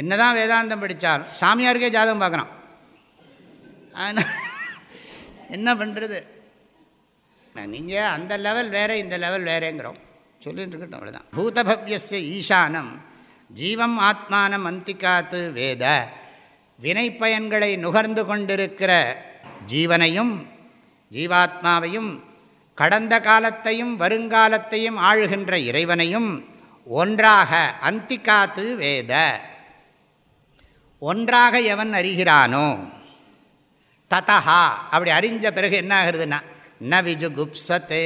என்ன தான் வேதாந்தம் படித்தாலும் சாமியாருக்கே ஜாதகம் பார்க்குறான். ஆனால் என்ன பண்ணுறது நீங்கள் அந்த லெவல் வேறு இந்த லெவல் வேறேங்கிறோம். சொல்லிட்டு இருக்கட்டும் அவ்வளோதான் பூதபவ்யஸ்ய ஈசானம் ஜீவம் ஆத்மானம் அந்திகாத்து வேத வினைப்பயன்களை நுகர்ந்து கொண்டிருக்கிற ஜீவனையும் ஜீவாத்மாவையும் கடந்த காலத்தையும் வருங்காலத்தையும் ஆழுகின்ற இறைவனையும் ஒன்றாக அந்திகாத்து வேத. ஒன்றாக எவன் அறிகிறானோ? ததஹா. அப்படி அறிஞ்ச பிறகு என்ன ஆகுறதுன்னா ந விஜு குப்சத்தே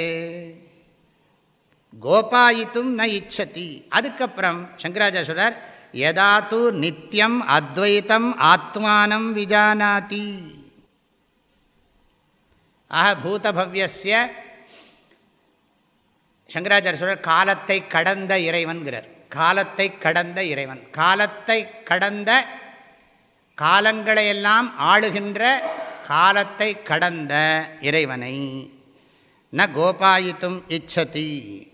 கோபாயித்தும் ந இச்சதி. அதுக்கப்புறம் சங்கராஜா சொல்றார் யதா தூ நித்தியம் அத்வைத்தம் ஆத்மானம் விஜானாதி. ஆக பூதபவ்யசிய சங்கராச்சாரிய சொல்கிறார் காலத்தை கடந்த இறைவன்கிறார். காலத்தை கடந்த இறைவன். காலத்தை கடந்த காலங்களையெல்லாம் ஆளுகின்ற காலத்தை கடந்த இறைவனை. ந கோபாயித்தும் இச்சதி.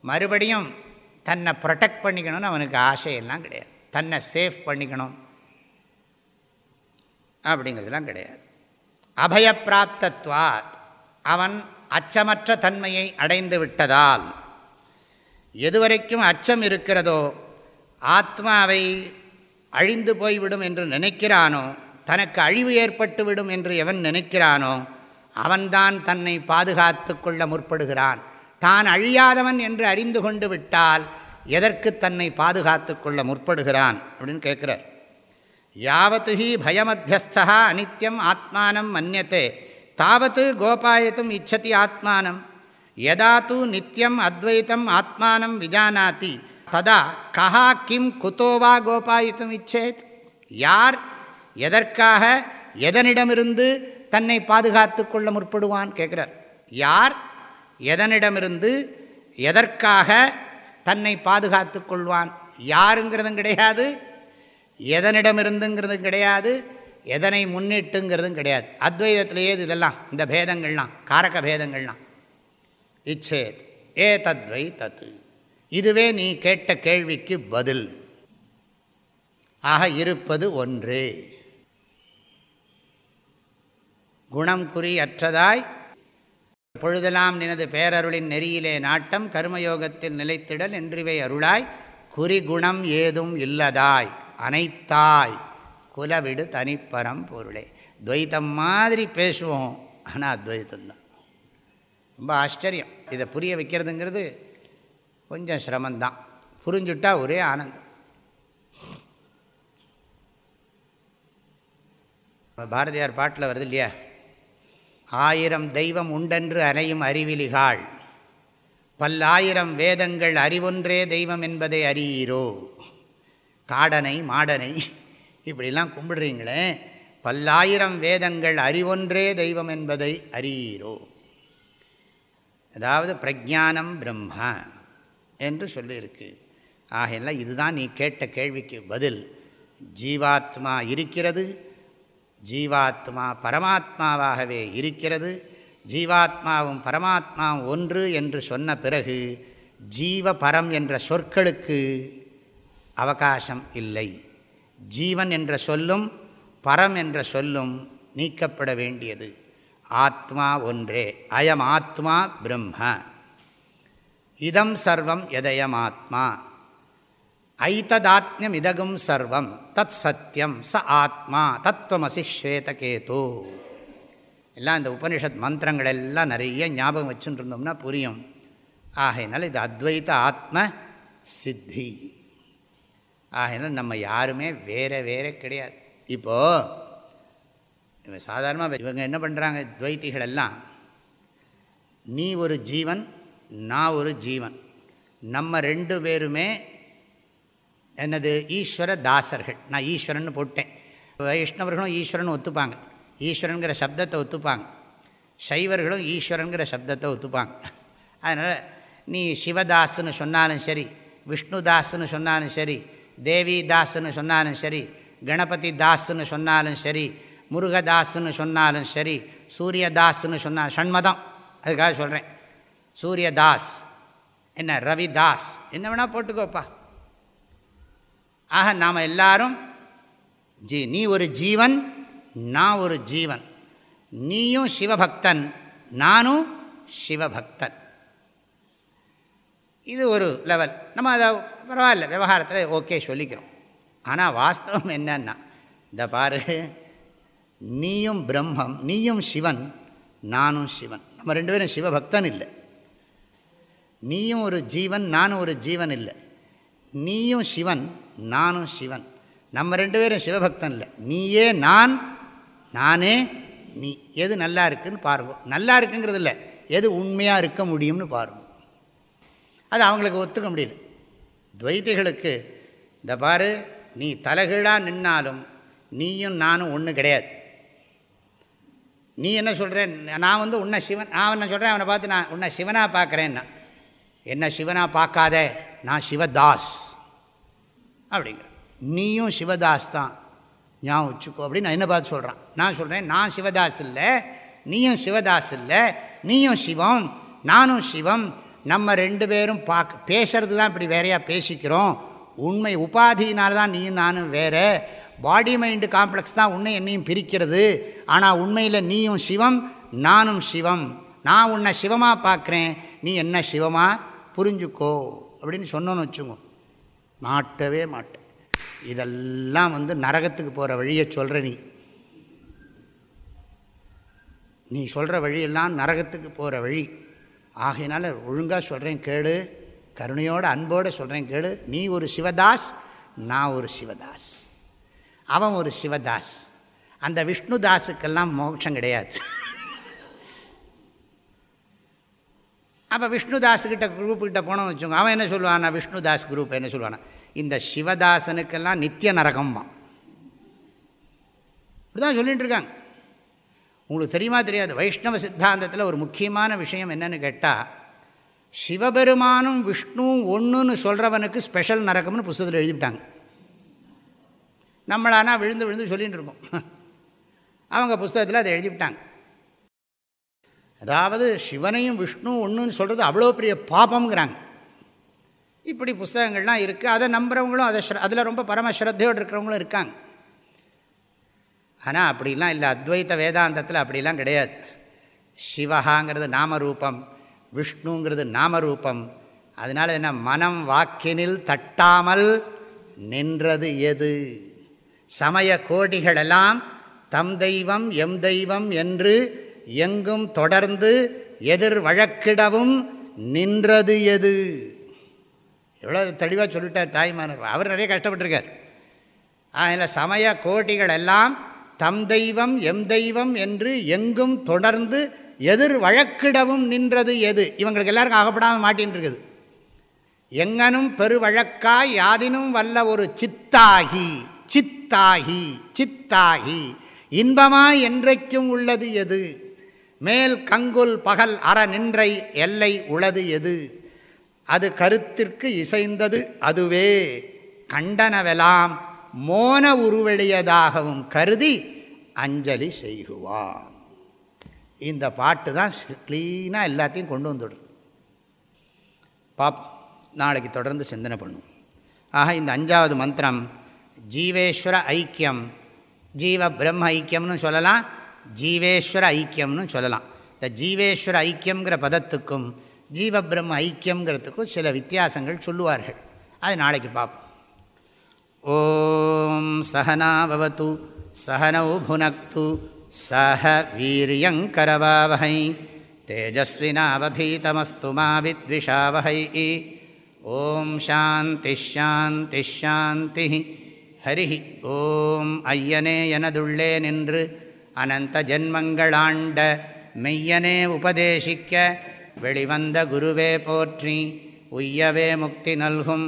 மறுபடியும் தன்னை ப்ரொடெக்ட் பண்ணிக்கணும்னு அவனுக்கு ஆசையெல்லாம் கிடையாது. தன்னை சேஃப் பண்ணிக்கணும் அப்படிங்கிறதுலாம் கிடையாது. அபயப்பிராப்தத்வாத். அவன் அச்சமற்ற தன்மையை அடைந்து விட்டதால். எதுவரைக்கும் அச்சம் இருக்கிறதோ ஆத்மாவை அழிந்து போய்விடும் என்று நினைக்கிறானோ தனக்கு அழிவு ஏற்பட்டுவிடும் என்று எவன் நினைக்கிறானோ அவன்தான் தன்னை பாதுகாத்து கொள்ள முற்படுகிறான். தான் அழியாதவன் என்று அறிந்து கொண்டு விட்டால் எதற்கு தன்னை பாதுகாத்து கொள்ள முற்படுகிறான் அப்படின்னு கேட்குறார். யாவத்து ஹி பயமத்தியஸ்தா அனித்யம் ஆத்மானம் மன்னியத்தே தாவத்து கோபாயத்தும் இச்சதி ஆத்மானம். யதா தூ நித்தியம் அத்வைத்தம் ஆத்மானம் விஜானாதி. ததா கஹா கிம் குத்தோவா கோபாயித்தும் இச்சேத். யார் எதற்காக எதனிடமிருந்து தன்னை பாதுகாத்து கொள்ள முற்படுவான் கேட்குறார். யார் எதனிடமிருந்து எதற்காக தன்னை பாதுகாத்து கொள்வான்? யாருங்கிறதும் கிடையாது. எதனிடமிருந்துங்கிறதும் கிடையாது. எதனை முன்னிட்டுங்கிறதும் கிடையாது. அத்வைதத்திலேயே இதெல்லாம் இந்த பேதங்கள்லாம் காரக பேதங்கள்லாம். இச்சேத் ஏ தத்வை தத்து இதுவே நீ கேட்ட கேள்விக்கு பதில். ஆக இருப்பது ஒன்று. குணம் குறி அற்றதாய் பொழுதெல்லாம் நினது பேரருளின் நெறியிலே நாட்டம் கர்மயோகத்தில் நிலைத்திடல் என்றிவை அருளாய் குறிகுணம் ஏதும் இல்லதாய் அனைத்தாய். குலவிடு தனிப்பரம் பொருளே. துவைத்தம் மாதிரி பேசுவோம். ஆனால் அத்வைத்தம்தான் ரொம்ப ஆச்சரியம். இதை புரிய வைக்கிறதுங்கிறது கொஞ்சம் சிரமந்தான் புரிஞ்சுட்டா ஒரே ஆனந்தம். பாரதியார் பாட்டில் வருது இல்லையா? ஆயிரம் தெய்வம் உண்டென்று அறையும் அறிவிலிகாள். பல்லாயிரம் வேதங்கள் அறிவொன்றே தெய்வம் என்பதை அறியீரோ? காடனை மாடனை இப்படிலாம் கும்பிடுறீங்களே? பல்லாயிரம் வேதங்கள் அறிவொன்றே தெய்வம் என்பதை அறியீரோ? அதாவது பிரஜானம் பிரம்மா என்று சொல்லியிருக்கு. ஆகையெல்லாம் இதுதான் நீ கேட்ட கேள்விக்கு பதில். ஜீவாத்மா இருக்கிறது ஜீவாத்மா பரமாத்மாவாகவே இருக்கிறது ஜீவாத்மாவும் பரமாத்மாவும் ஒன்று என்று சொன்ன பிறகு ஜீவ பரம் என்ற சொற்களுக்கு அவகாசம் இல்லை. ஜீவன் என்ற சொல்லும் பரம் என்ற சொல்லும் நீக்கப்பட வேண்டியது. ஆத்மா ஒன்றே அயம் ஆத்மா பிரம்ம. இதம் சர்வம் எதயம் ஆத்மா. ஐத்ததாத்மியம் இதகும் சர்வம் தத் சத்தியம் ச ஆத்மா தத்துவமசி ஸ்வேதகேது எல்லாம் இந்த உபனிஷத் மந்திரங்கள் எல்லாம் நிறைய ஞாபகம் வச்சுட்டு இருந்தோம்னா புரியும். ஆகையினால இது அத்வைத ஆத்ம சித்தி. ஆகினால் நம்ம யாருமே வேற வேற கிடையாது. இப்போது இவன் சாதாரணமாக இவங்க என்ன பண்ணுறாங்க துவைத்திகள் எல்லாம் நீ ஒரு ஜீவன் நான் ஒரு ஜீவன். நம்ம ரெண்டு பேருமே என்னது? ஈஸ்வர தாசர்கள். நான் ஈஸ்வரன் போட்டேன். வைஷ்ணவர்களும் ஈஸ்வரன் ஒத்துப்பாங்க. ஈஸ்வரனுங்கிற சப்தத்தை ஒத்துப்பாங்க. சைவர்களும் ஈஸ்வரனுங்கிற சப்தத்தை ஒத்துப்பாங்க. அதனால் நீ சிவதாஸ்ன்னு சொன்னாலும் சரி விஷ்ணுதாஸ்ன்னு சொன்னாலும் சரி தேவி தாஸ்ன்னு சொன்னாலும் சரி கணபதி தாஸ்ன்னு சொன்னாலும் சரி முருகதாஸ்ன்னு சொன்னாலும் சரி சூரியதாஸ்ன்னு சொன்னால் ஷண்மதம். அதுக்காக சொல்கிறேன் சூரியதாஸ். என்ன ரவிதாஸ். என்ன வேணால் போட்டுக்கோப்பா. ஆக நாம் எல்லாரும் ஜீ நீ ஒரு ஜீவன் நான் ஒரு ஜீவன். நீயும் சிவபக்தன் நானும் சிவபக்தன். இது ஒரு லெவல் நம்ம அதை பரவாயில்ல விவகாரத்தில் ஓகே சொல்லிக்கிறோம். ஆனால் வாஸ்தவம் என்னன்னா இந்த பாரு நீயும் பிரம்மம் நீயும் சிவன் நானும் சிவன். நம்ம ரெண்டு பேரும் சிவபக்தன் இல்லை. நீயும் ஒரு ஜீவன் நானும் ஒரு ஜீவன் இல்லை. நீயும் சிவன் நானும் சிவன். நம்ம ரெண்டு பேரும் சிவபக்தன் இல்லை. நீயே நான் நானே நீ. எது நல்லா இருக்குன்னு பாருங்க. நல்லா இருக்குங்கிறது இல்லை. எது உண்மையாக இருக்க முடியும்னு பாருங்க. அது அவங்களுக்கு ஒத்துக்க முடியல. துவைத்திகளுக்கு இந்த பாரு நீ தலைகீழாக நின்னாலும் நீயும் நானும் ஒன்று கிடையாது. நீ என்ன சொல்கிறேன் நான் வந்து உன்னை சிவன் நான் என்ன சொல்கிறேன் அவனை பார்த்து நான் உன்னை சிவனாக பார்க்குறேன்னா என்ன சிவனாக பார்க்காத? நான் சிவதாஸ். அப்படிங்கிற நீயும் சிவதாஸ் தான். ஞாபகம் வச்சுக்கோ. அப்படின்னு நான் என்ன பார்த்து சொல்கிறான் நான் சொல்கிறேன் நான் சிவதாஸ் இல்லை நீயும் சிவதாஸ் இல்லை நீயும் சிவம் நானும் சிவம் நம்ம ரெண்டு பேரும் பார்க்க பேசுறது தான் இப்படி வேறையாக பேசிக்கிறோம். உண்மை உபாதியினால் தான் நீயும் நானும் வேறு. பாடி மைண்டு காம்ப்ளெக்ஸ் தான் உன்னை என்னையும் பிரிக்கிறது. ஆனால் உண்மையில் நீயும் சிவம் நானும் சிவம். நான் உன்னை சிவமாக பார்க்குறேன் நீ என்ன சிவமாக புரிஞ்சுக்கோ. அப்படின்னு சொன்னோன்னு வச்சுக்கோ. மாட்டவே மாட்டேன் இதெல்லாம் வந்து நரகத்துக்கு போகிற வழியை சொல்கிற நீ. நீ சொல்கிற வழியெல்லாம் நரகத்துக்கு போகிற வழி. ஆகையினால ஒழுங்காக சொல்கிறேன் கேடு கருணையோடு அன்போடு சொல்கிறேன் கேடு நீ ஒரு சிவதாஸ் நான் ஒரு சிவதாஸ். அவன் ஒரு சிவதாஸ். அந்த விஷ்ணுதாஸுக்கெல்லாம் மோட்சம் கிடையாது. அப்போ விஷ்ணுதாஸுக்கிட்ட குரூப்புக்கிட்ட போனோம் வச்சுக்கோங்க. அவன் என்ன சொல்லுவானா விஷ்ணுதாஸ் குரூப் என்ன சொல்லுவானா இந்த சிவதாசனுக்கெல்லாம் நித்திய நரகம்மா இப்படி தான் சொல்லிகிட்டு இருக்காங்க. உங்களுக்கு தெரியுமா தெரியாது? வைஷ்ணவ சித்தாந்தத்தில் ஒரு முக்கியமான விஷயம் என்னென்னு கேட்டால் சிவபெருமானும் விஷ்ணுவும் ஒன்றுன்னு சொல்கிறவனுக்கு ஸ்பெஷல் நரக்கம்னு புஸ்தகத்தில் எழுதிவிட்டாங்க. நம்மளானா விழுந்து விழுந்து சொல்லிகிட்டு இருக்கோம் அவங்க புஸ்தகத்தில் அதை எழுதிவிட்டாங்க. அதாவது சிவனையும் விஷ்ணு ஒன்றுன்னு சொல்கிறது அவ்வளோ பெரிய பாபம்ங்கிறாங்க. இப்படி புஸ்தகங்கள்லாம் இருக்குது அதை நம்புகிறவங்களும் அதை அதில் ரொம்ப பரமஸ்ரத்தையோடு இருக்கிறவங்களும் இருக்காங்க. ஆனால் அப்படிலாம் இல்லை. அத்வைத வேதாந்தத்தில் அப்படிலாம் கிடையாது. சிவகாங்கிறது நாமரூபம் விஷ்ணுங்கிறது நாமரூபம். அதனால் என்ன? மனம் வாக்கினில் தட்டாமல் நின்றது எது? சமய கோடிகளெல்லாம் தம் தெய்வம் எம் தெய்வம் என்று எங்கும் தொடர்ந்து எதிர் வழக்கிடவும் நின்றது எது? எவ்வளோ தெளிவாக சொல்லிட்டார் தாய்மானர் அவர் நிறைய கஷ்டப்பட்டிருக்கார். அதில் சமய கோட்டிகள் எல்லாம் தம் தெய்வம் எம் தெய்வம் என்று எங்கும் தொடர்ந்து எதிர் வழக்கிடவும் நின்றது எது? இவங்களுக்கு எல்லாருக்கும் ஆகப்படாமல் மாட்டின்னு இருக்குது எங்கனும் பெருவழக்காய் யாதினும் வல்ல ஒரு சித்தாகி சித்தாகி சித்தாகி இன்பமாய் என்றைக்கும் உள்ளது எது? மேல் கங்குல் பகல் அற நின்றை எல்லை உளது எது? அது கருத்திற்கு இசைந்தது அதுவே கண்டனவெலாம் மோன உருவெளியதாகவும் கருதி அஞ்சலி செய்குவான் இந்த பாட்டு தான் க்ளீனாக எல்லாத்தையும் கொண்டு வந்துடுது. பாப் நாளைக்கு தொடர்ந்து சிந்தனை பண்ணும் ஆக இந்த அஞ்சாவது மந்திரம் ஜீவேஸ்வர ஐக்கியம் ஜீவ பிரம்ம ஐக்கியம்னு சொல்லலாம் ஜீவேஸ்வர ஐக்கியம்னு சொல்லலாம் இந்த ஜீவேஸ்வர ஐக்கியங்கிற பதத்துக்கும் ஜீவ பிரம்ம ஐக்கியங்கிறதுக்கும் சில வித்தியாசங்கள் சொல்லுவார்கள் அது நாளைக்கு பார்ப்போம் ஓம் சகனாபவத்து சகனௌ புனக்து सह वीर्यङ्करवावहै तेजस्विनावधीतमस्तु मा विद्विषावहै ॐ शान्तिश्शान्तिश्शान्तिः हरिः ॐ ஐயனே எனதுள்ளே நின்று அனந்த ஜென்மங்களாண்ட மெய்யனே உபதேசிக்க வெளிவந்த குருவே போற்றி உய்யவே முக்தி நல்கும்